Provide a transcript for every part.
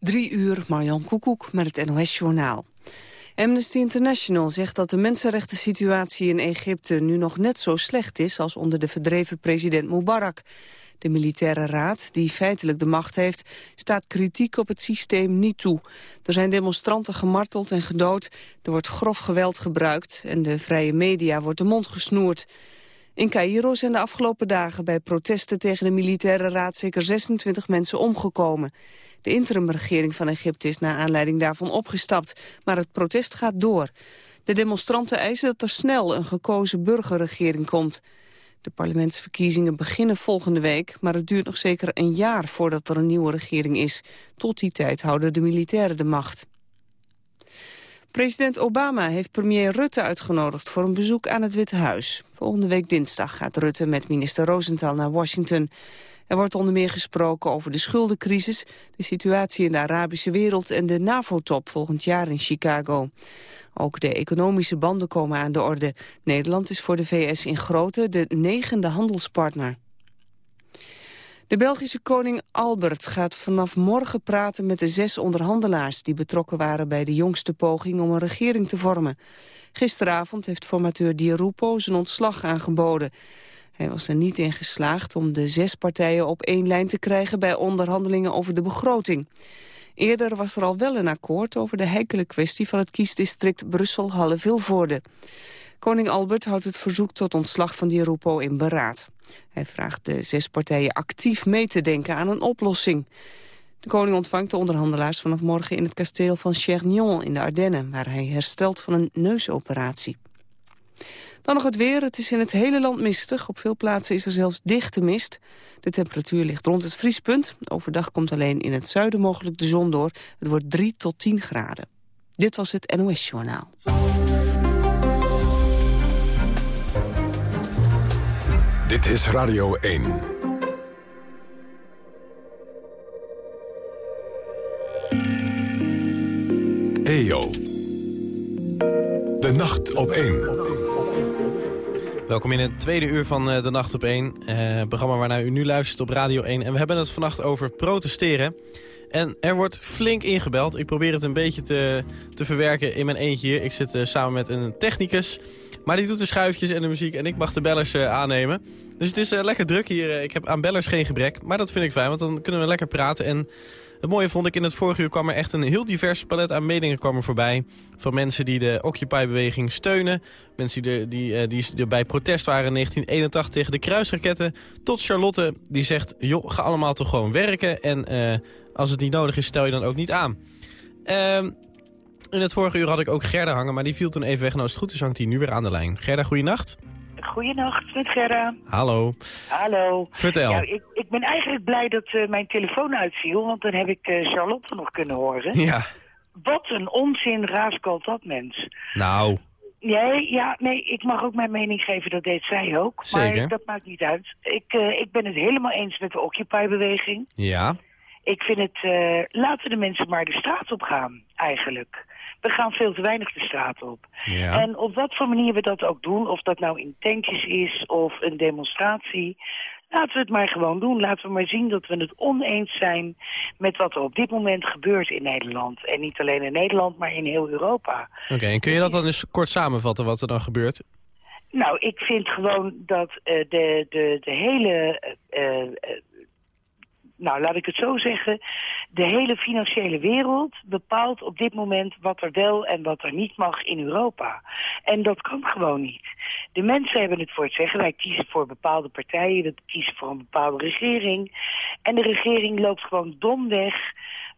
Drie uur, Marjan Koekoek met het NOS-journaal. Amnesty International zegt dat de mensenrechten situatie in Egypte nu nog net zo slecht is als onder de verdreven president Mubarak. De militaire raad, die feitelijk de macht heeft, staat kritiek op het systeem niet toe. Er zijn demonstranten gemarteld en gedood, er wordt grof geweld gebruikt en de vrije media wordt de mond gesnoerd. In Cairo zijn de afgelopen dagen bij protesten tegen de militaire raad zeker 26 mensen omgekomen. De interimregering van Egypte is na aanleiding daarvan opgestapt, maar het protest gaat door. De demonstranten eisen dat er snel een gekozen burgerregering komt. De parlementsverkiezingen beginnen volgende week, maar het duurt nog zeker een jaar voordat er een nieuwe regering is. Tot die tijd houden de militairen de macht. President Obama heeft premier Rutte uitgenodigd voor een bezoek aan het Witte Huis. Volgende week dinsdag gaat Rutte met minister Rosenthal naar Washington. Er wordt onder meer gesproken over de schuldencrisis, de situatie in de Arabische wereld en de NAVO-top volgend jaar in Chicago. Ook de economische banden komen aan de orde. Nederland is voor de VS in grootte de negende handelspartner. De Belgische koning Albert gaat vanaf morgen praten met de zes onderhandelaars... die betrokken waren bij de jongste poging om een regering te vormen. Gisteravond heeft formateur Di Rupo zijn ontslag aangeboden. Hij was er niet in geslaagd om de zes partijen op één lijn te krijgen... bij onderhandelingen over de begroting. Eerder was er al wel een akkoord over de heikele kwestie... van het kiesdistrict Brussel-Halle-Vilvoorde. Koning Albert houdt het verzoek tot ontslag van Di Rupo in beraad. Hij vraagt de zes partijen actief mee te denken aan een oplossing. De koning ontvangt de onderhandelaars vanaf morgen in het kasteel van Chernion in de Ardennen... waar hij herstelt van een neusoperatie. Dan nog het weer. Het is in het hele land mistig. Op veel plaatsen is er zelfs dichte mist. De temperatuur ligt rond het vriespunt. Overdag komt alleen in het zuiden mogelijk de zon door. Het wordt 3 tot 10 graden. Dit was het NOS Journaal. Dit is Radio 1. EO. De nacht op 1. Welkom in het tweede uur van uh, De Nacht op 1. Uh, eh, programma waarnaar u nu luistert op Radio 1. En we hebben het vannacht over protesteren. En er wordt flink ingebeld. Ik probeer het een beetje te, te verwerken in mijn eentje hier. Ik zit uh, samen met een technicus. Maar die doet de schuifjes en de muziek en ik mag de bellers aannemen. Dus het is lekker druk hier. Ik heb aan bellers geen gebrek. Maar dat vind ik fijn, want dan kunnen we lekker praten. En het mooie vond ik, in het vorige uur kwam er echt een heel divers palet aan meningen kwam voorbij. Van mensen die de Occupy-beweging steunen. Mensen die, de, die, uh, die er bij protest waren in 1981 tegen de kruisraketten. Tot Charlotte die zegt, joh, ga allemaal toch gewoon werken. En uh, als het niet nodig is, stel je dan ook niet aan. Uh, in het vorige uur had ik ook Gerda hangen, maar die viel toen even weg. Nou, als het goed is, hangt hij nu weer aan de lijn. Gerda, goeienacht. Goedenacht, met Gerda. Hallo. Hallo. Vertel. Ja, ik, ik ben eigenlijk blij dat uh, mijn telefoon uitviel, want dan heb ik uh, Charlotte nog kunnen horen. Ja. Wat een onzin raaskalt dat mens. Nou. Nee, ja, nee, ik mag ook mijn mening geven, dat deed zij ook. Zeker. Maar dat maakt niet uit. Ik, uh, ik ben het helemaal eens met de Occupy-beweging. Ja. Ik vind het, laten de mensen maar de straat op gaan, eigenlijk we gaan veel te weinig de straat op. Ja. En op wat voor manier we dat ook doen, of dat nou in tentjes is of een demonstratie... Laten we het maar gewoon doen. Laten we maar zien dat we het oneens zijn met wat er op dit moment gebeurt in Nederland. En niet alleen in Nederland, maar in heel Europa. Oké, en kun je dat dan eens kort samenvatten wat er dan gebeurt? Nou, ik vind gewoon dat uh, de, de, de hele uh, uh, nou laat ik het zo zeggen, de hele financiële wereld bepaalt op dit moment wat er wel en wat er niet mag in Europa. En dat kan gewoon niet. De mensen hebben het voor het zeggen. Wij kiezen voor bepaalde partijen, we kiezen voor een bepaalde regering. En de regering loopt gewoon domweg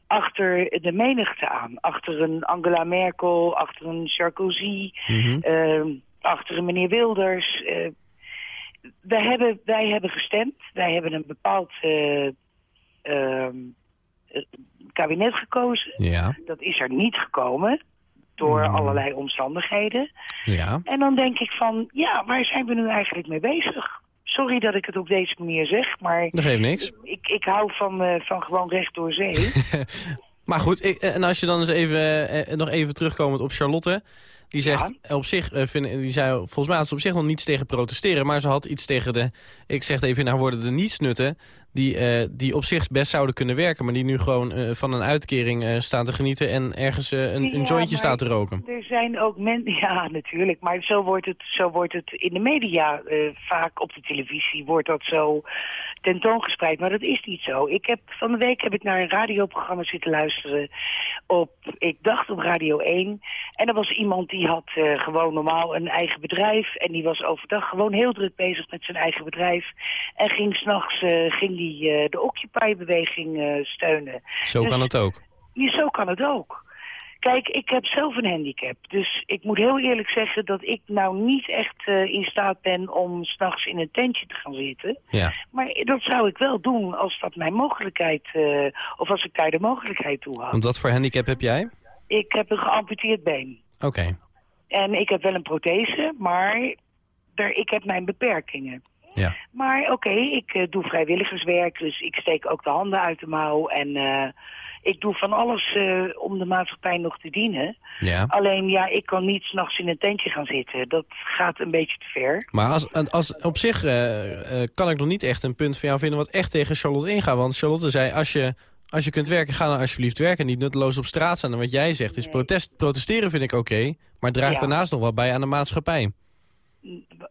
achter de menigte aan. Achter een Angela Merkel, achter een Sarkozy, mm -hmm. achter een meneer Wilders. Uh, wij, hebben, wij hebben gestemd, wij hebben een bepaald... Uh, kabinet gekozen. Ja. Dat is er niet gekomen door mm. allerlei omstandigheden. Ja. En dan denk ik van, ja, waar zijn we nu eigenlijk mee bezig? Sorry dat ik het op deze manier zeg, maar... Dat geeft niks. Ik, ik hou van, uh, van gewoon recht door zee. maar goed, ik, en als je dan eens even, eh, nog even terugkomend op Charlotte... Die zegt ja. op zich, uh, vind, die zei, volgens mij had ze op zich nog niets tegen protesteren, maar ze had iets tegen de, ik zeg even in haar woorden, de nietsnutten. die, eh, die op zich best zouden kunnen werken... maar die nu gewoon eh, van een uitkering eh, staan te genieten... en ergens een, een jointje staan te roken. Er zijn ook mensen, ja natuurlijk, maar zo wordt het, zo wordt het in de media eh, vaak op de televisie wordt dat zo tentoongespreid, maar dat is niet zo. Ik heb, van de week heb ik naar een radioprogramma zitten luisteren op, ik dacht op Radio 1, en er was iemand die had eh, gewoon normaal een eigen bedrijf en die was overdag gewoon heel druk bezig met zijn eigen bedrijf en ging s'nachts uh, ging die uh, de Occupy-beweging steunen. Zo Dus- kan het ook. Ja, zo kan het ook. Kijk, ik heb zelf een handicap. Dus ik moet heel eerlijk zeggen dat ik nou niet echt eh, in staat ben om s'nachts in een tentje te gaan zitten. Ja. Maar dat zou ik wel doen als dat mijn mogelijkheid, eh, of als ik daar de mogelijkheid toe had. Want wat voor handicap heb jij? Ik heb een geamputeerd been. Oké. En ik heb wel een prothese, maar ik heb mijn beperkingen. Ja. Maar oké, ik eh, doe vrijwilligerswerk, dus ik steek ook de handen uit de mouw. En ik doe van alles eh, om de maatschappij nog te dienen. Ja. Alleen ja, ik kan niet s'nachts in een tentje gaan zitten. Dat gaat een beetje te ver. Maar als, als, op zich eh, eh, kan ik nog niet echt een punt van jou vinden... wat echt tegen Charlotte ingaat. Want Charlotte zei, als je, als je kunt werken, ga dan alsjeblieft werken. Niet nutteloos op straat staan. En wat jij zegt is, Nee. protest, protesteren vind ik oké... maar draag Ja. daarnaast nog wel bij aan de maatschappij.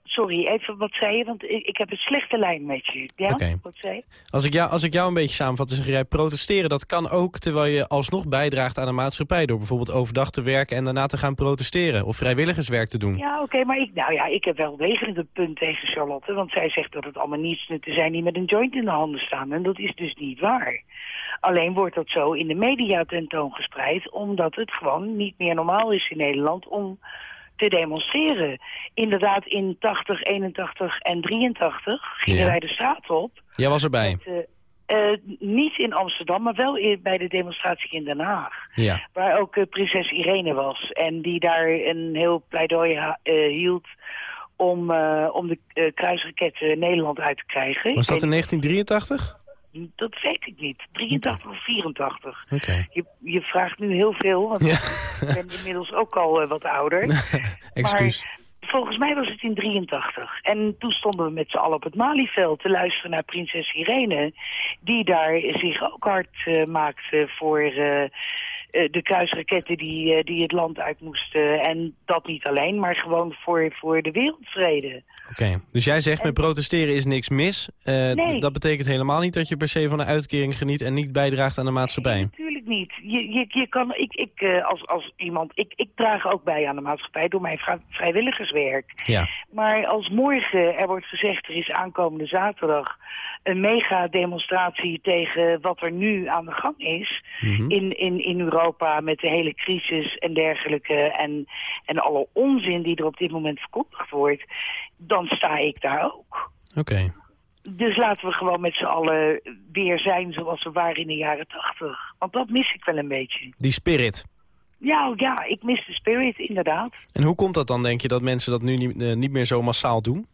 Sorry, even wat zei je? Want ik, ik heb een slechte lijn met je. Ja? Wat zei je? Als ik, jou, als ik jou een beetje samenvat, dan zeg jij... protesteren, dat kan ook terwijl je alsnog bijdraagt aan de maatschappij... door bijvoorbeeld overdag te werken en daarna te gaan protesteren... of vrijwilligerswerk te doen. Ja, oké, maar ik, nou ja, ik heb wel degelijk een punt tegen Charlotte. Want zij zegt dat het allemaal nietsnutten zijn die met een joint in de handen staan. En dat is dus niet waar. Alleen wordt dat zo in de media tentoongespreid... omdat het gewoon niet meer normaal is in Nederland om te demonstreren. Inderdaad, in 80, 81 en 83 gingen Ja. wij de straat op. Jij was erbij. Met, eh, eh, niet in Amsterdam, maar wel bij de demonstratie in Den Haag. Ja. Waar ook eh, prinses Irene was. En die daar een heel pleidooi eh, hield om, om de kruisraketten Nederland uit te krijgen. Was dat in 1983? Dat weet ik niet. 83 of 84. Oké. Je, je vraagt nu heel veel, want Ja. ik ben inmiddels ook al eh, wat ouder. Excuus. Volgens mij was het in 83. En toen stonden we met z'n allen op het Malieveld te luisteren naar prinses Irene. Die daar zich ook hard eh, maakte voor eh, de kruisraketten die, eh, die het land uit moesten. En dat niet alleen, maar gewoon voor, voor de wereldvrede. Oké, dus jij zegt met protesteren is niks mis. Eh, Nee. Dat betekent helemaal niet dat je per se van een uitkering geniet... en niet bijdraagt aan de maatschappij. Niet. Je, je, je kan, ik, ik, eh, als, als iemand, ik, ik draag ook bij aan de maatschappij door mijn vrij- vrijwilligerswerk. Ja. Maar als morgen er wordt gezegd, er is aankomende zaterdag een mega-demonstratie tegen wat er nu aan de gang is Mhm. in, in, in Europa met de hele crisis en dergelijke en, en alle onzin die er op dit moment verkondigd wordt, dan sta ik daar ook. Oké. Dus laten we gewoon met z'n allen weer zijn zoals we waren in de jaren tachtig. Want dat mis ik wel een beetje. Die spirit. Ja, ja, ik mis de spirit, inderdaad. En hoe komt dat dan, denk je, dat mensen dat nu niet, eh, niet meer zo massaal doen?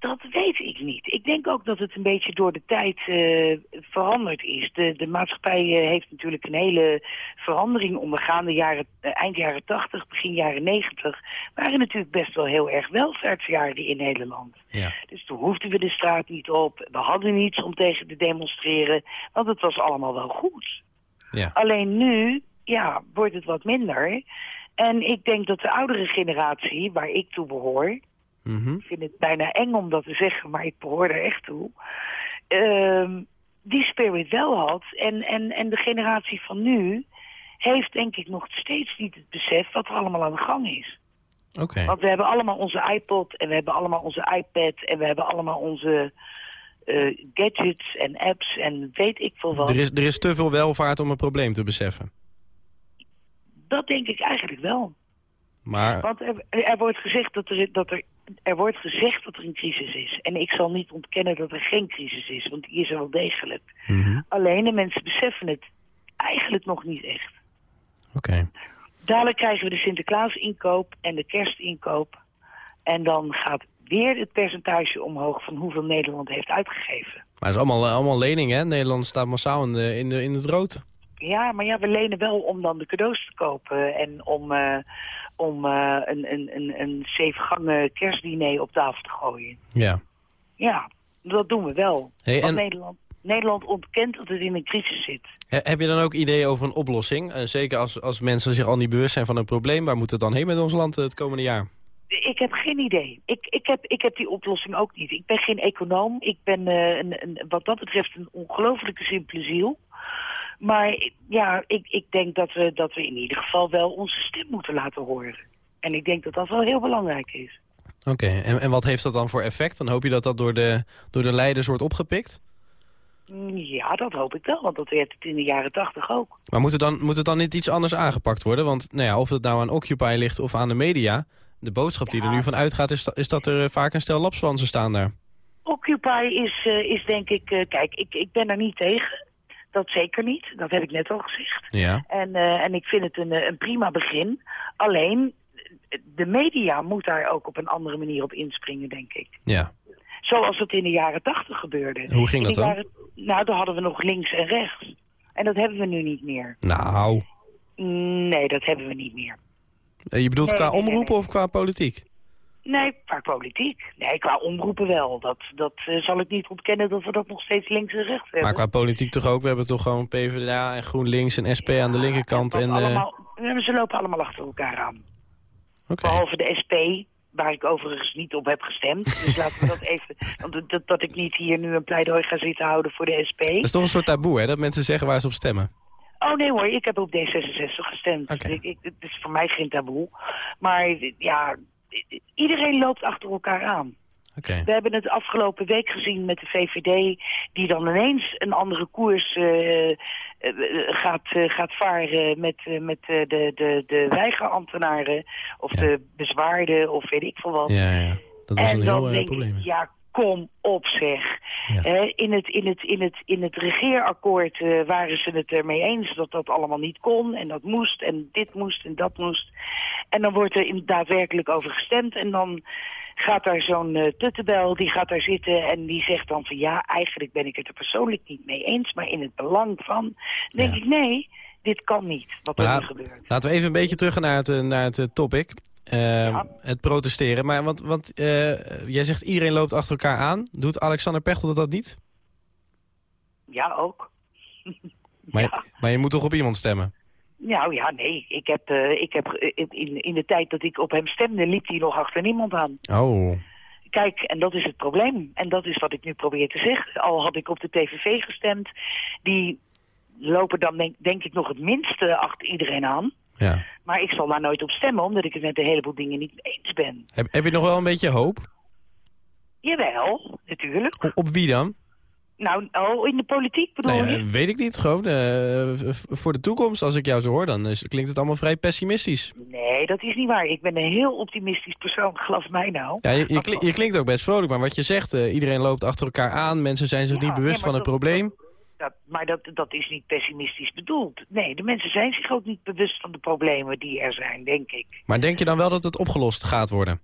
Dat weet ik niet. Ik denk ook dat het een beetje door de tijd eh, veranderd is. De, de maatschappij eh, heeft natuurlijk een hele verandering ondergaan. De jaren, eh, eind jaren 80, begin jaren 90 waren natuurlijk best wel heel erg welvaartsjaren in Nederland. Ja. Dus toen hoefden we de straat niet op. We hadden niets om tegen te demonstreren, want het was allemaal wel goed. Ja. Alleen nu, ja, wordt het wat minder. En ik denk dat de oudere generatie, waar ik toe behoor... Mhm. ik vind het bijna eng om dat te zeggen, maar ik behoor er echt toe... ehm, die spirit wel had. En, en, en de generatie van nu heeft denk ik nog steeds niet het besef wat er allemaal aan de gang is. Oké. Want we hebben allemaal onze iPod en we hebben allemaal onze iPad... en we hebben allemaal onze eh, gadgets en apps en weet ik veel wat. Er is, er is te veel welvaart om een probleem te beseffen. Dat denk ik eigenlijk wel. Maar, Want er, er wordt gezegd dat er, dat er, er wordt gezegd dat er een crisis is. En ik zal niet ontkennen dat er geen crisis is, want die is er wel degelijk. Mhm. Alleen de mensen beseffen het eigenlijk nog niet echt. oké. Dadelijk krijgen we de Sinterklaas-inkoop en de kerstinkoop. En dan gaat weer het percentage omhoog van hoeveel Nederland heeft uitgegeven. Maar het is allemaal, eh, allemaal lening, hè? Nederland staat massaal in, de, in, de, in het rood. Ja, maar ja, we lenen wel om dan de cadeaus te kopen en om, eh, om eh, een, een, een, een zeven gangen kerstdiner op tafel te gooien. Ja. Ja, dat doen we wel. Hey, en- Nederland, Nederland ontkent dat het in een crisis zit. heb je dan ook ideeën over een oplossing? Uh, zeker als, als mensen zich al niet bewust zijn van een probleem. Waar moet het dan heen met ons land het komende jaar? Ik heb geen idee. Ik, ik, heb, ik heb die oplossing ook niet. Ik ben geen econoom. Ik ben uh, een, een, wat dat betreft een ongelofelijke simpele ziel. Maar ja, ik, ik denk dat we, dat we in ieder geval wel onze stem moeten laten horen. En ik denk dat dat wel heel belangrijk is. Oké, en, en wat heeft dat dan voor effect? Dan hoop je dat dat door de, door de leiders wordt opgepikt? Mm, ja, dat hoop ik wel, want dat werd het in de jaren tachtig ook. Maar moet het, dan, moet het dan niet iets anders aangepakt worden? Want nou ja, of het nou aan Occupy ligt of aan de media... de boodschap die er nu van uitgaat is, is dat er vaak een stel lapswansen staan daar. Occupy is, uh, is denk ik... Uh, kijk, ik, ik ben er niet tegen. Dat zeker niet. Dat heb ik net al gezegd. Ja. En, uh, en ik vind het een, een prima begin. Alleen, de media moet daar ook op een andere manier op inspringen, denk ik. Ja. Zoals het in de jaren tachtig gebeurde. Hoe ging dat dan? Jaren, nou, dan hadden we nog links en rechts. En dat hebben we nu niet meer. Nou. Nee, dat hebben we niet meer. Je bedoelt nee, qua nee, omroepen nee. of qua politiek? Nee, qua politiek. Nee, qua omroepen wel. Dat, dat uh, zal ik niet ontkennen dat we dat nog steeds links en rechts hebben. Maar qua politiek toch ook? We hebben toch gewoon PvdA en GroenLinks en SP ja, aan de linkerkant. En, allemaal, uh... Ze lopen allemaal achter elkaar aan. Okay. Behalve de SP, waar ik overigens niet op heb gestemd. Dus laten we dat even... Want dat, dat ik niet hier nu een pleidooi ga zitten houden voor de SP. Dat is toch een soort taboe, hè? Dat mensen zeggen waar ze op stemmen. Oh nee hoor, ik heb op D66 gestemd. Okay. Ik, ik, het is voor mij geen taboe. Maar ja, iedereen loopt achter elkaar aan. Okay. We hebben het afgelopen week gezien met de VVD... die dan ineens een andere koers uh, uh, gaat, uh, gaat varen met, met de, de, de weigerambtenaren... of Ja. de bezwaarden of weet ik veel wat. Ja, ja. Dat was en een heel uh, probleem. ja, kom op zeg. Ja. In, het, in, het, in, het, in het regeerakkoord eh, waren ze het ermee eens dat dat allemaal niet kon. En dat moest en dit moest en dat moest. En dan wordt er in, daadwerkelijk over gestemd. En dan gaat daar zo'n uh, tuttebel, die gaat daar zitten en die zegt dan van... ja, eigenlijk ben ik het er persoonlijk niet mee eens, maar in het belang van... Dan denk Ja. ik, nee, dit kan niet, wat er nu gebeurt. Laten we even een beetje terug naar het, uh, naar het topic. Uh, Ja. Het protesteren. Maar want, want uh, jij zegt iedereen loopt achter elkaar aan. Doet Alexander Pechtold dat niet? Ja, ook. Maar, Ja. maar je moet toch op iemand stemmen? Nou ja, nee. Ik heb, eh, ik heb eh, in, in de tijd dat ik op hem stemde, liep hij nog achter niemand aan. Oh, Kijk, en dat is het probleem. En dat is wat ik nu probeer te zeggen. Al had ik op de PVV gestemd, die lopen dan denk, denk ik nog het minste achter iedereen aan. Ja. Maar ik zal daar nooit op stemmen, omdat ik het met een heleboel dingen niet eens ben. Heb, heb je nog wel een beetje hoop? Jawel, natuurlijk. Op, op wie dan? Nou, oh, in de politiek bedoel ja, je? weet ik niet. Gewoon uh, v- voor de toekomst. Als ik jou zo hoor, dan is, klinkt het allemaal vrij pessimistisch. Nee, dat is niet waar. Ik ben een heel optimistisch persoon, geloof mij nou. Ja, je, je, klinkt, je klinkt ook best vrolijk, maar wat je zegt, uh, iedereen loopt achter elkaar aan. Mensen zijn zich Ja, niet bewust nee, van het dat- probleem. Dat, maar dat, dat is niet pessimistisch bedoeld. Nee, de mensen zijn zich ook niet bewust van de problemen die er zijn, denk ik. Maar denk je dan wel dat het opgelost gaat worden?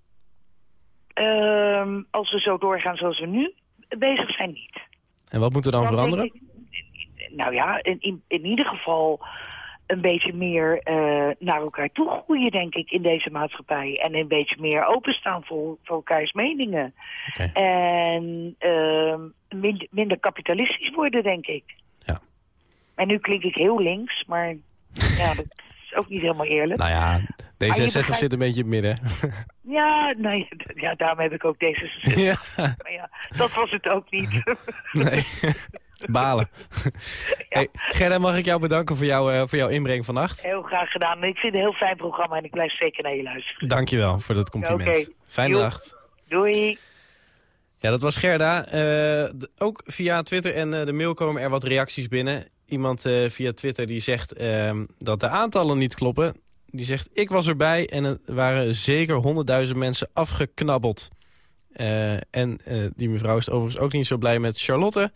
Ehm, als we zo doorgaan zoals we nu bezig zijn, niet. En wat moet er dan Dan veranderen? ik- nou ja, in, in, in ieder geval een beetje meer eh, naar elkaar toe groeien, denk ik, in deze maatschappij. En een beetje meer openstaan voor, voor elkaars meningen. En ehm, minder, minder kapitalistisch worden, denk ik. Ja. En nu klink ik heel links, maar ja, dat is ook niet helemaal eerlijk. Nou ja, D66 begrijpt- zit een beetje in het midden. Ja, nee, ja, daarom heb ik ook D66. ja, Maar ja, dat was het ook niet. nee. Balen. Hey, Gerda, mag ik jou bedanken voor, jou, eh, voor jouw inbreng vannacht? heel graag gedaan. Ik vind het een heel fijn programma en ik blijf zeker naar je luisteren. Dankjewel voor dat compliment. Fijne Joep. nacht. Doei. Ja, dat was Gerda. Eh, ook via Twitter en eh, de mail komen er wat reacties binnen. Iemand via Twitter die zegt ehm, dat de aantallen niet kloppen. Die zegt, ik was erbij en er waren zeker 100.000 mensen afgeknabbeld. En die mevrouw is overigens ook niet zo blij met Charlotte.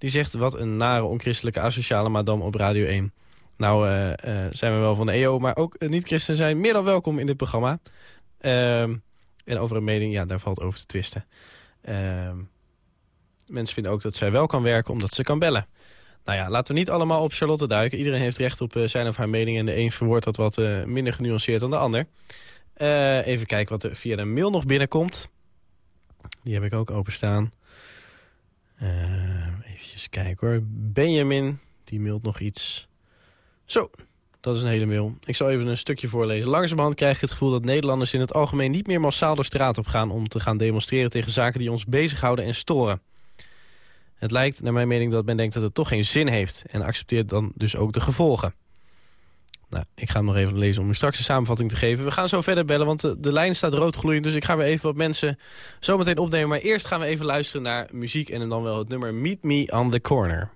Die zegt, wat een nare onchristelijke asociale madame op Radio 1. Nou eh, eh, zijn we wel van de EO, maar ook niet-christen zijn meer dan welkom in dit programma. Ehm, en over een mening, ja, daar valt over te twisten. Ehm, mensen vinden ook dat zij wel kan werken omdat ze kan bellen. Nou ja, laten we niet allemaal op Charlotte duiken. Iedereen heeft recht op eh, zijn of haar mening... en de een verwoordt dat wat minder genuanceerd dan de ander. Even kijken wat er via de mail nog binnenkomt. Die heb ik ook openstaan. Eh even kijken hoor. Benjamin, die mailt nog iets. Zo, dat is een hele mail. Ik zal even een stukje voorlezen. Langzamerhand krijg ik het gevoel dat Nederlanders in het algemeen niet meer massaal de straat op gaan... om te gaan demonstreren tegen zaken die ons bezighouden en storen. Het lijkt naar mijn mening dat men denkt dat het toch geen zin heeft... en accepteert dan dus ook de gevolgen. Nou, ik ga hem nog even lezen om u straks een samenvatting te geven. We gaan zo verder bellen, want de, lijn staat roodgloeiend... dus ik ga weer even wat mensen zometeen opnemen. Maar eerst gaan we even luisteren naar muziek... en dan wel het nummer Meet Me on the Corner.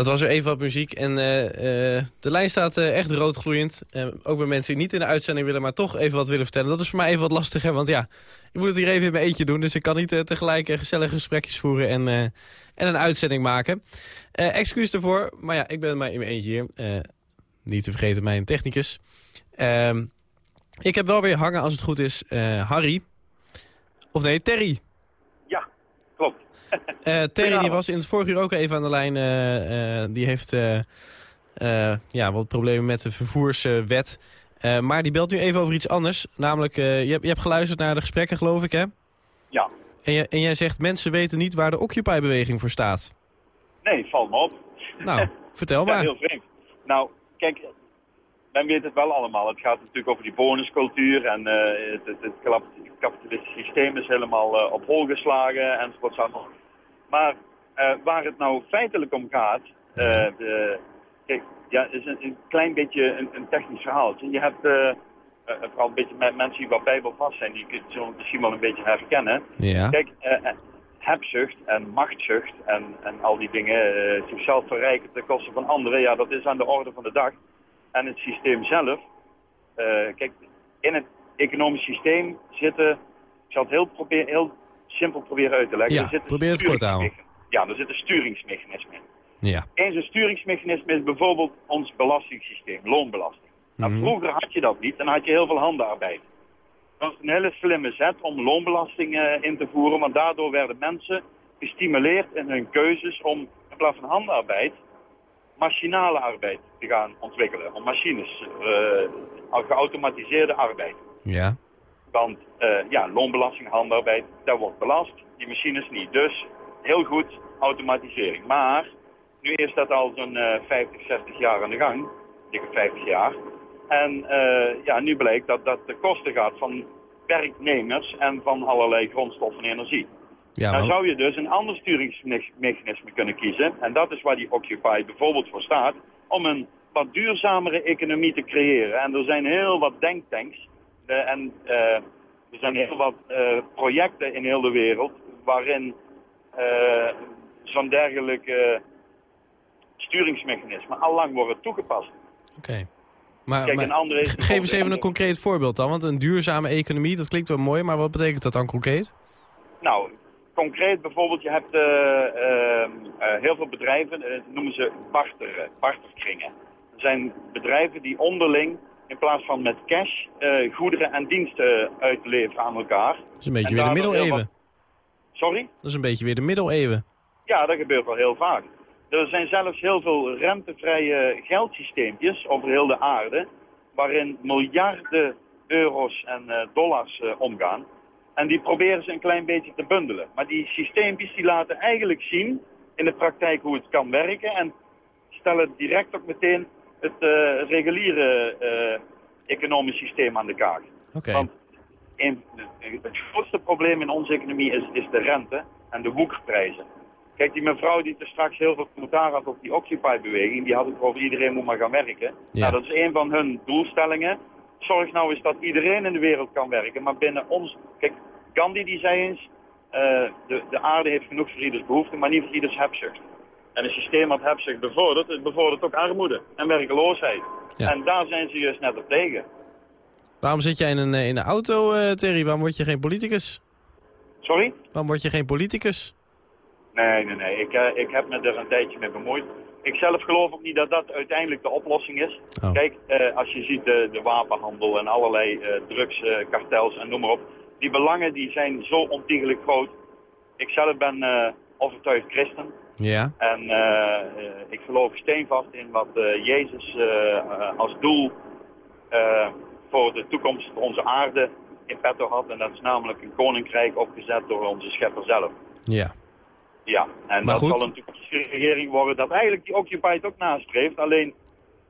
Dat was er even wat muziek. En eh, eh, de lijn staat eh, echt roodgloeiend. Ook bij mensen die niet in de uitzending willen, maar toch even wat willen vertellen. Dat is voor mij even wat lastiger, want ja, ik moet het hier even in mijn eentje doen. Dus ik kan niet tegelijk gezellige gesprekjes voeren en, en een uitzending maken. Excuus ervoor, maar ja, ik ben maar in mijn eentje hier. Niet te vergeten mijn technicus. Ehm, ik heb wel weer hangen, als het goed is, Harry. Of nee, Terry. Eh, Terry die was in het vorige uur ook even aan de lijn. eh, eh, die heeft ja, wat problemen met de vervoerswet. Maar die belt nu even over iets anders. Namelijk, je, hebt, je hebt geluisterd naar de gesprekken, geloof ik, hè? Ja. En, je, en jij zegt, mensen weten niet waar de Occupy-beweging voor staat. Nee, valt me op. Nou, vertel Ja, maar. heel vreemd. Nou, kijk, men weet het wel allemaal. Het gaat natuurlijk over die bonuscultuur en het, het, het kapitalistische systeem is helemaal op hol geslagen enzovoort. Maar eh, waar het nou feitelijk om gaat, eh, de, kijk, ja, is een, een klein beetje een, een technisch verhaal. Je hebt eh, vooral een beetje met mensen die wat bijbelvast zijn, die zo misschien wel een beetje herkennen. Ja, Kijk, hebzucht en machtszucht en, en al die dingen, zichzelf verrijken ten koste van anderen, ja, dat is aan de orde van de dag. En het systeem zelf, kijk, in het economisch systeem zitten, ik zal het heel, probeer, heel simpel proberen uit te leggen. Ja, Er probeer het kort te houden. Ja, er zitten sturingsmechanismen in. ja. Eén zo'n sturingsmechanisme is bijvoorbeeld ons belastingssysteem, loonbelasting. Nou, Mhm. vroeger had je dat niet en had je heel veel handenarbeid. Dat was een hele slimme zet om loonbelasting eh, in te voeren, want daardoor werden mensen gestimuleerd in hun keuzes om in plaats van handenarbeid machinale arbeid te gaan ontwikkelen. Om machines, eh, geautomatiseerde arbeid. Ja, Want eh, ja, loonbelasting, handarbeid, dat wordt belast. Die machines niet. Dus heel goed automatisering. Maar nu is dat al zo'n eh, 50, 60 jaar aan de gang. Dikke 50 jaar. En eh, ja, nu blijkt dat dat de kosten gaat van werknemers en van allerlei grondstoffen en energie. Ja, Dan zou je dus een ander sturingsmechanisme kunnen kiezen. En dat is waar die Occupy bijvoorbeeld voor staat. Om een wat duurzamere economie te creëren. En er zijn heel wat denktanks. Eh, en eh, er zijn heel wat eh, projecten in heel de wereld. Waarin zo'n dergelijke sturingsmechanisme allang worden toegepast. Oké. Maar, Kijk, maar andere geef eens even een concreet voorbeeld dan. Want een duurzame economie, dat klinkt wel mooi, maar wat betekent dat dan concreet? Nou, concreet bijvoorbeeld, je hebt eh, ehm, eh, heel veel bedrijven, dat noemen ze barteren, barterkringen. Er zijn bedrijven die onderling, in plaats van met cash, eh, goederen en diensten uitleveren aan elkaar. Dat is een beetje En weer de middeleeuwen. Sorry? Dat is een beetje weer de middeleeuwen. Ja, dat gebeurt wel heel vaak. Er zijn zelfs heel veel rentevrije geldsysteempjes over heel de aarde, waarin miljarden euro's en eh, dollars eh, omgaan. En die proberen ze een klein beetje te bundelen. Maar die systeempjes die laten eigenlijk zien in de praktijk hoe het kan werken en stellen direct ook meteen het eh, reguliere eh, economisch systeem aan de kaak. Want een, het grootste probleem in onze economie is, is de rente en de woekerprijzen. Kijk, die mevrouw die er straks heel veel commentaar had op die Occupy-beweging, die had het over iedereen moet maar gaan werken. Ja. Nou, dat is een van hun doelstellingen. Zorg nou eens dat iedereen in de wereld kan werken, maar binnen ons... Kijk, Gandhi die zei eens, eh, de, de aarde heeft genoeg voor ieders behoefte, maar niet voor ieders hebzucht. En een systeem wat hebzucht bevordert, het bevordert ook armoede en werkeloosheid. Ja. En daar zijn ze juist net op tegen. Waarom zit jij in een, eh, in een auto, eh, Terry? Waarom word je geen politicus? Sorry? Waarom word je geen politicus? Nee, nee, nee. Ik, eh, ik heb me er een tijdje mee bemoeid. Ik zelf geloof ook niet dat dat uiteindelijk de oplossing is. Oh. Kijk, als je ziet de, de wapenhandel en allerlei drugskartels en noem maar op. Die belangen die zijn zo ontiegelijk groot. Ik zelf ben overtuigd christen. Ja. En eh, ik geloof steenvast in wat eh, Jezus eh, als doel voor de toekomst van onze aarde in petto had. En dat is namelijk een koninkrijk opgezet door onze schepper zelf. Ja. Ja, en Maar dat goed. zal een toekomstige regering worden dat eigenlijk die Occupy het ook nastreeft. Alleen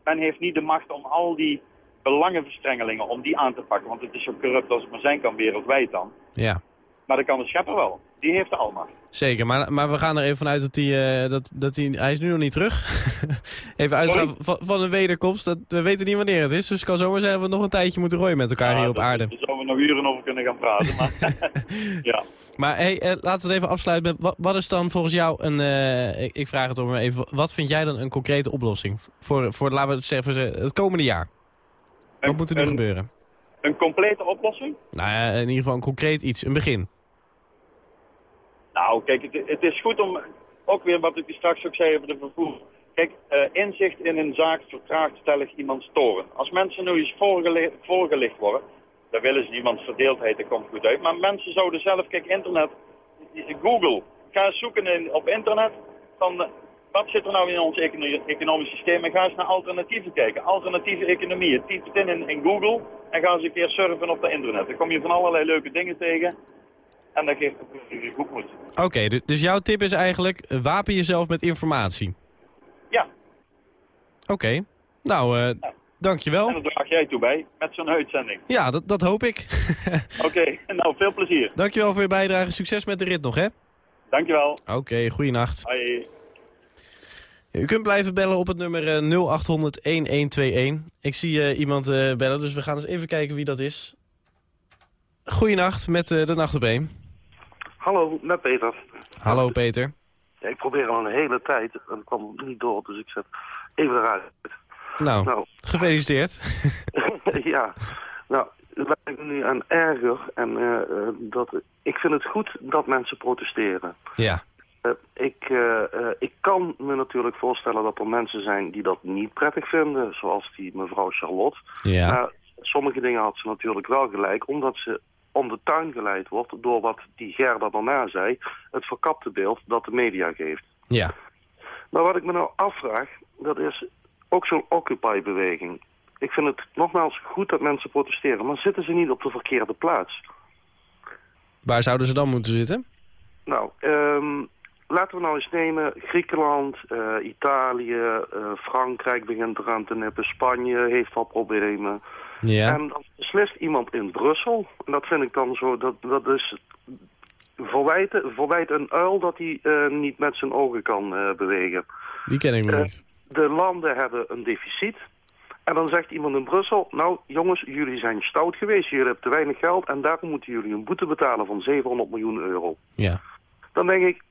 men heeft niet de macht om al die belangenverstrengelingen om die aan te pakken. Want het is zo corrupt als het maar zijn kan wereldwijd dan. Ja. Maar dat kan de schepper wel. Die heeft de almacht. Zeker, maar, maar we gaan er even vanuit dat hij, eh, dat, dat hij, hij is nu nog niet terug. even uitgaan van, van een wederkomst. Dat, we weten niet wanneer het is, dus het kan zomaar zijn dat we nog een tijdje moeten rooien met elkaar Ja, hier op aarde. Daar zouden we nog uren over kunnen gaan praten. Maar ja. Maar hey, eh, laten we het even afsluiten met, wat, wat is dan volgens jou een, eh, ik, ik vraag het om even, wat vind jij dan een concrete oplossing voor, voor laten we het zeggen, het komende jaar? Wat Een- moet er nu een- gebeuren? Een complete oplossing? Nou ja, in ieder geval een concreet iets, een begin. Nou, kijk, het, het is goed om, ook weer wat ik straks ook zei over de vervoer. Kijk, eh, inzicht in een zaak vertraagt stellig iemand storen. Als mensen nu eens voorgelicht, voorgelicht worden, dan willen ze niemand verdeeldheid, dat komt goed uit. Maar mensen zouden zelf, kijk, internet, Google, ga eens zoeken in, op internet van... eh, wat zit er nou in ons econo- economisch systeem? En ga eens naar alternatieven kijken. Alternatieve economieën. Typ het in, in Google en ga eens een keer surfen op het internet. Dan kom je van allerlei leuke dingen tegen. En dat geeft een goed moed. Oké, du- dus jouw tip is eigenlijk, eh, wapen jezelf met informatie. Ja, Oké, nou, eh dankjewel. en daar draag jij toe bij met zo'n uitzending. Ja, dat, dat hoop ik. Oké, nou veel plezier. dankjewel voor je bijdrage. Succes met de rit nog, hè? Dankjewel. Oké, goeienacht. Hoi. U kunt blijven bellen op het nummer eh, 0800-1121. Ik zie eh, iemand eh, bellen, dus we gaan eens even kijken wie dat is. Goeienacht met eh, de Nacht op 1. Hallo, met Peter. Hallo Peter. Ja, ik probeer al een hele tijd en het kwam niet door, dus ik zet even eruit. Nou, Nou, gefeliciteerd. ja, nou, ik me nu aan erger en eh, eh, dat, ik vind het goed dat mensen protesteren. ja, Eh, ik, ik kan me natuurlijk voorstellen dat er mensen zijn die dat niet prettig vinden, zoals die mevrouw Charlotte. ja, sommige dingen had ze natuurlijk wel gelijk, omdat ze om de tuin geleid wordt door wat die Gerda daarna zei, het verkapte beeld dat de media geeft. ja. Maar wat ik me nou afvraag, dat is ook zo'n Occupy-beweging. Ik vind het nogmaals goed dat mensen protesteren, maar zitten ze niet op de verkeerde plaats? Waar zouden ze dan moeten zitten? Nou, ehm, laten we nou eens nemen Griekenland, eh, Italië, eh, Frankrijk begint eraan te nippen, Spanje heeft al problemen. Ja. En dan beslist iemand in Brussel, en dat vind ik dan zo, dat, dat is verwijt, verwijt een uil dat hij eh, niet met zijn ogen kan eh, bewegen. Die ken ik nog Eh, niet. de landen hebben een deficit. En dan zegt iemand in Brussel, nou jongens, jullie zijn stout geweest, jullie hebben te weinig geld en daarom moeten jullie een boete betalen van 700 miljoen euro. Ja. Dan denk ik,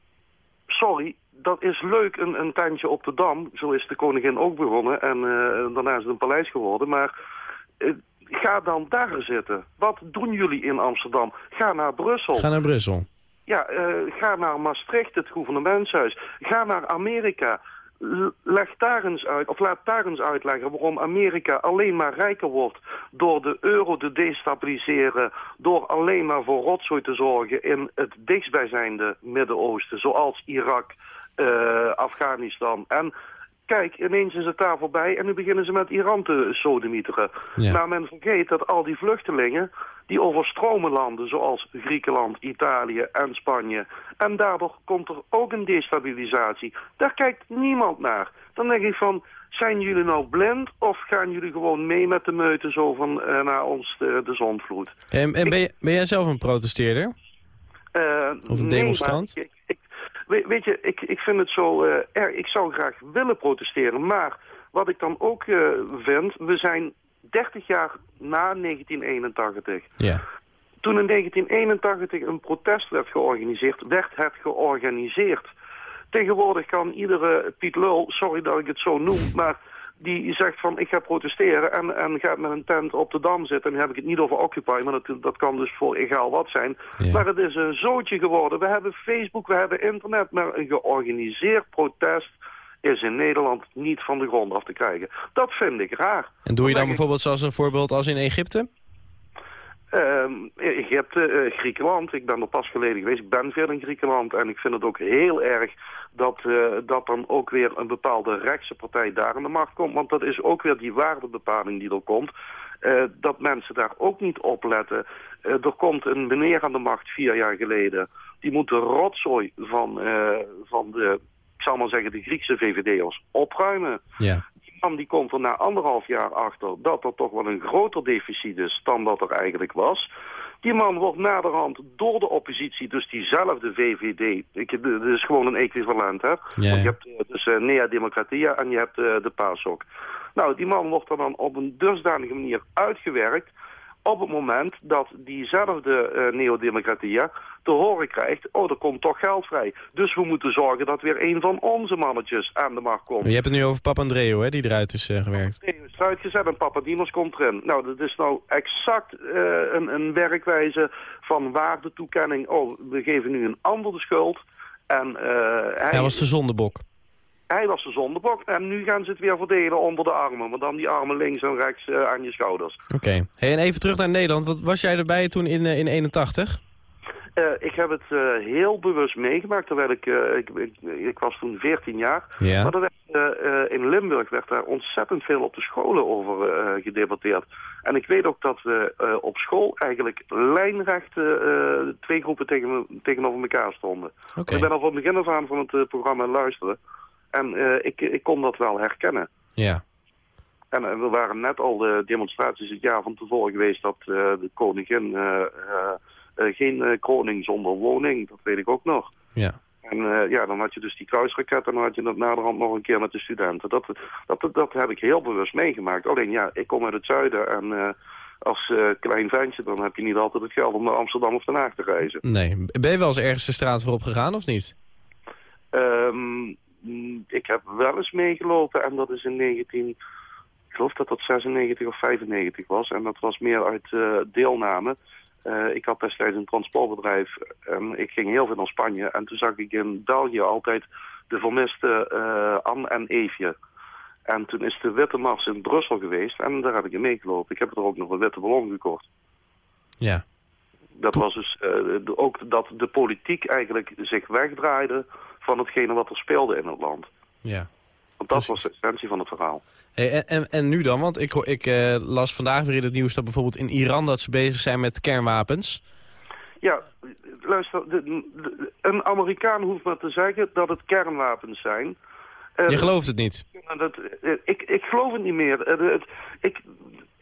sorry, dat is leuk, een, een tentje op de Dam. Zo is de koningin ook begonnen en daarna is het een paleis geworden. Maar ga dan daar zitten. Wat doen jullie in Amsterdam? Ga naar Brussel. Ga naar Brussel. Ja, eh, ga naar Maastricht, het gouvernementshuis. Ga naar Amerika. Leg daar eens uit, of laat daar eens uitleggen waarom Amerika alleen maar rijker wordt door de euro te destabiliseren, door alleen maar voor rotzooi te zorgen in het dichtstbijzijnde Midden-Oosten, zoals Irak, eh, Afghanistan. En kijk, ineens is het daar voorbij en nu beginnen ze met Iran te sodemieteren. Ja. Maar men vergeet dat al die vluchtelingen, die overstromen landen zoals Griekenland, Italië en Spanje. En daardoor komt er ook een destabilisatie. Daar kijkt niemand naar. Dan denk ik van, zijn jullie nou blind of gaan jullie gewoon mee met de meute zo van eh, naar ons de, de zonvloed? En, en ben, je, ben jij zelf een protesteerder? Eh, Of een nee, demonstrant? ik, weet, weet je, ik, ik vind het zo eh, erg. Ik zou graag willen protesteren. Maar wat ik dan ook eh, vind, we zijn 30 jaar na 1981. Ja. Toen in 1981 een protest werd georganiseerd, werd het georganiseerd. Tegenwoordig kan iedere Piet Lul, sorry dat ik het zo noem, maar die zegt van ik ga protesteren en, en gaat met een tent op de Dam zitten. En dan heb ik het niet over Occupy, maar dat, dat kan dus voor egaal wat zijn. Ja. Maar het is een zootje geworden. We hebben Facebook, we hebben internet, maar een georganiseerd protest is in Nederland niet van de grond af te krijgen. Dat vind ik raar. En doe je dan ik- bijvoorbeeld zoals een voorbeeld als in Egypte? Ehm, Egypte, eh, Griekenland. Ik ben er pas geleden geweest. Ik ben veel in Griekenland. En ik vind het ook heel erg dat, eh, dat dan ook weer een bepaalde rechtse partij daar aan de macht komt. Want dat is ook weer die waardebepaling die er komt. Eh, dat mensen daar ook niet op letten. Er komt een meneer aan de macht vier jaar geleden. Die moet de rotzooi van, van de, ik zal maar zeggen, de Griekse VVD'ers opruimen. Ja. Die man die komt er na anderhalf jaar achter dat er toch wel een groter deficit is dan dat er eigenlijk was. Die man wordt naderhand door de oppositie, dus diezelfde VVD, ik, het is gewoon een equivalent, hè? Want je hebt eh, dus eh, Nea Democratia en je hebt eh, de PASOK. Nou, die man wordt er dan op een dusdanige manier uitgewerkt op het moment dat diezelfde eh Neodemocratia te horen krijgt, oh, er komt toch geld vrij. Dus we moeten zorgen dat weer een van onze mannetjes aan de macht komt. Je hebt het nu over Papandreou, hè, die eruit is eh, gewerkt. Nee, is eruit gezet en Papadimos komt erin. Nou, dat is nou exact eh, een, een werkwijze van waardetoekenning. Oh, we geven nu een ander de schuld. En hij, Hij was de zondebok. Hij was de zondebok. En nu gaan ze het weer verdelen onder de armen. Maar dan die armen links en rechts eh, aan je schouders. Oké. Hey, en even terug naar Nederland. Wat was jij erbij toen in, eh, in 81? Eh, ik heb het heel bewust meegemaakt, terwijl ik, ik, ik, ik was toen 14 jaar. Ja. Maar er werd, in Limburg werd daar ontzettend veel op de scholen over gedebatteerd. En ik weet ook dat we op school eigenlijk lijnrecht twee groepen tegen, tegenover elkaar stonden. Ik ben al van begin af aan van het programma luisteren. En eh, ik, ik kon dat wel herkennen. Ja. En eh, we waren net al de demonstraties het jaar van tevoren geweest dat eh, de koningin eh, eh, eh, geen eh, kroning zonder woning, dat weet ik ook nog. Ja. En eh, ja, dan had je dus die kruisraket en dan had je dat naderhand nog een keer met de studenten. Dat, dat, dat, heb ik heel bewust meegemaakt. Alleen ja, ik kom uit het zuiden en eh, als eh, klein ventje dan heb je niet altijd het geld om naar Amsterdam of Den Haag te reizen. Nee. Ben je wel eens ergens de straat voor op gegaan of niet? Ehm, mm, ik heb wel eens meegelopen en dat is in 19... Ik geloof dat dat 96 of 95 was. En dat was meer uit eh, deelname. Eh, ik had destijds een transportbedrijf en ik ging heel veel naar Spanje. En toen zag ik in België altijd de vermiste eh, Anne en Eefje. En toen is de Witte Mars in Brussel geweest en daar heb ik in meegelopen. Ik heb er ook nog een witte ballon gekocht. Ja. Dat was dus eh, ook dat de politiek eigenlijk zich wegdraaide van hetgene wat er speelde in het land. Ja. Want dat Precies. was de essentie van het verhaal. Hey, en, en, en nu dan? Want ik, ik eh, las vandaag weer in het nieuws dat bijvoorbeeld in Iran... dat ze bezig zijn met kernwapens. Ja, luister, de- de- een Amerikaan hoeft maar te zeggen dat het kernwapens zijn. Je gelooft het niet. dat, eh, ik, ik geloof het niet meer. Ik,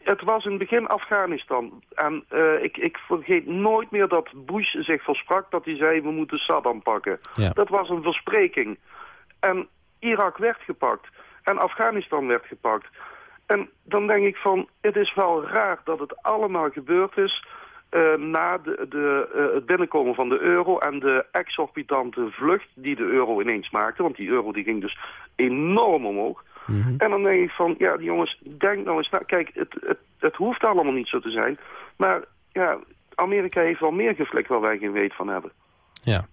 het was in het begin Afghanistan. En eh, ik, ik vergeet nooit meer dat Bush zich versprak dat hij zei we moeten Saddam pakken. Ja. Dat was een verspreking. En Irak werd gepakt. En Afghanistan werd gepakt. En dan denk ik van, het is wel raar dat het allemaal gebeurd is... eh, na de, de, eh, het binnenkomen van de euro en de exorbitante vlucht die de euro ineens maakte. Want die euro die ging dus enorm omhoog. En dan denk ik van, ja die jongens, denk nou eens na. Kijk, het, het, het hoeft allemaal niet zo te zijn. Maar ja, Amerika heeft wel meer geflikt waar wij geen weet van hebben. Ja.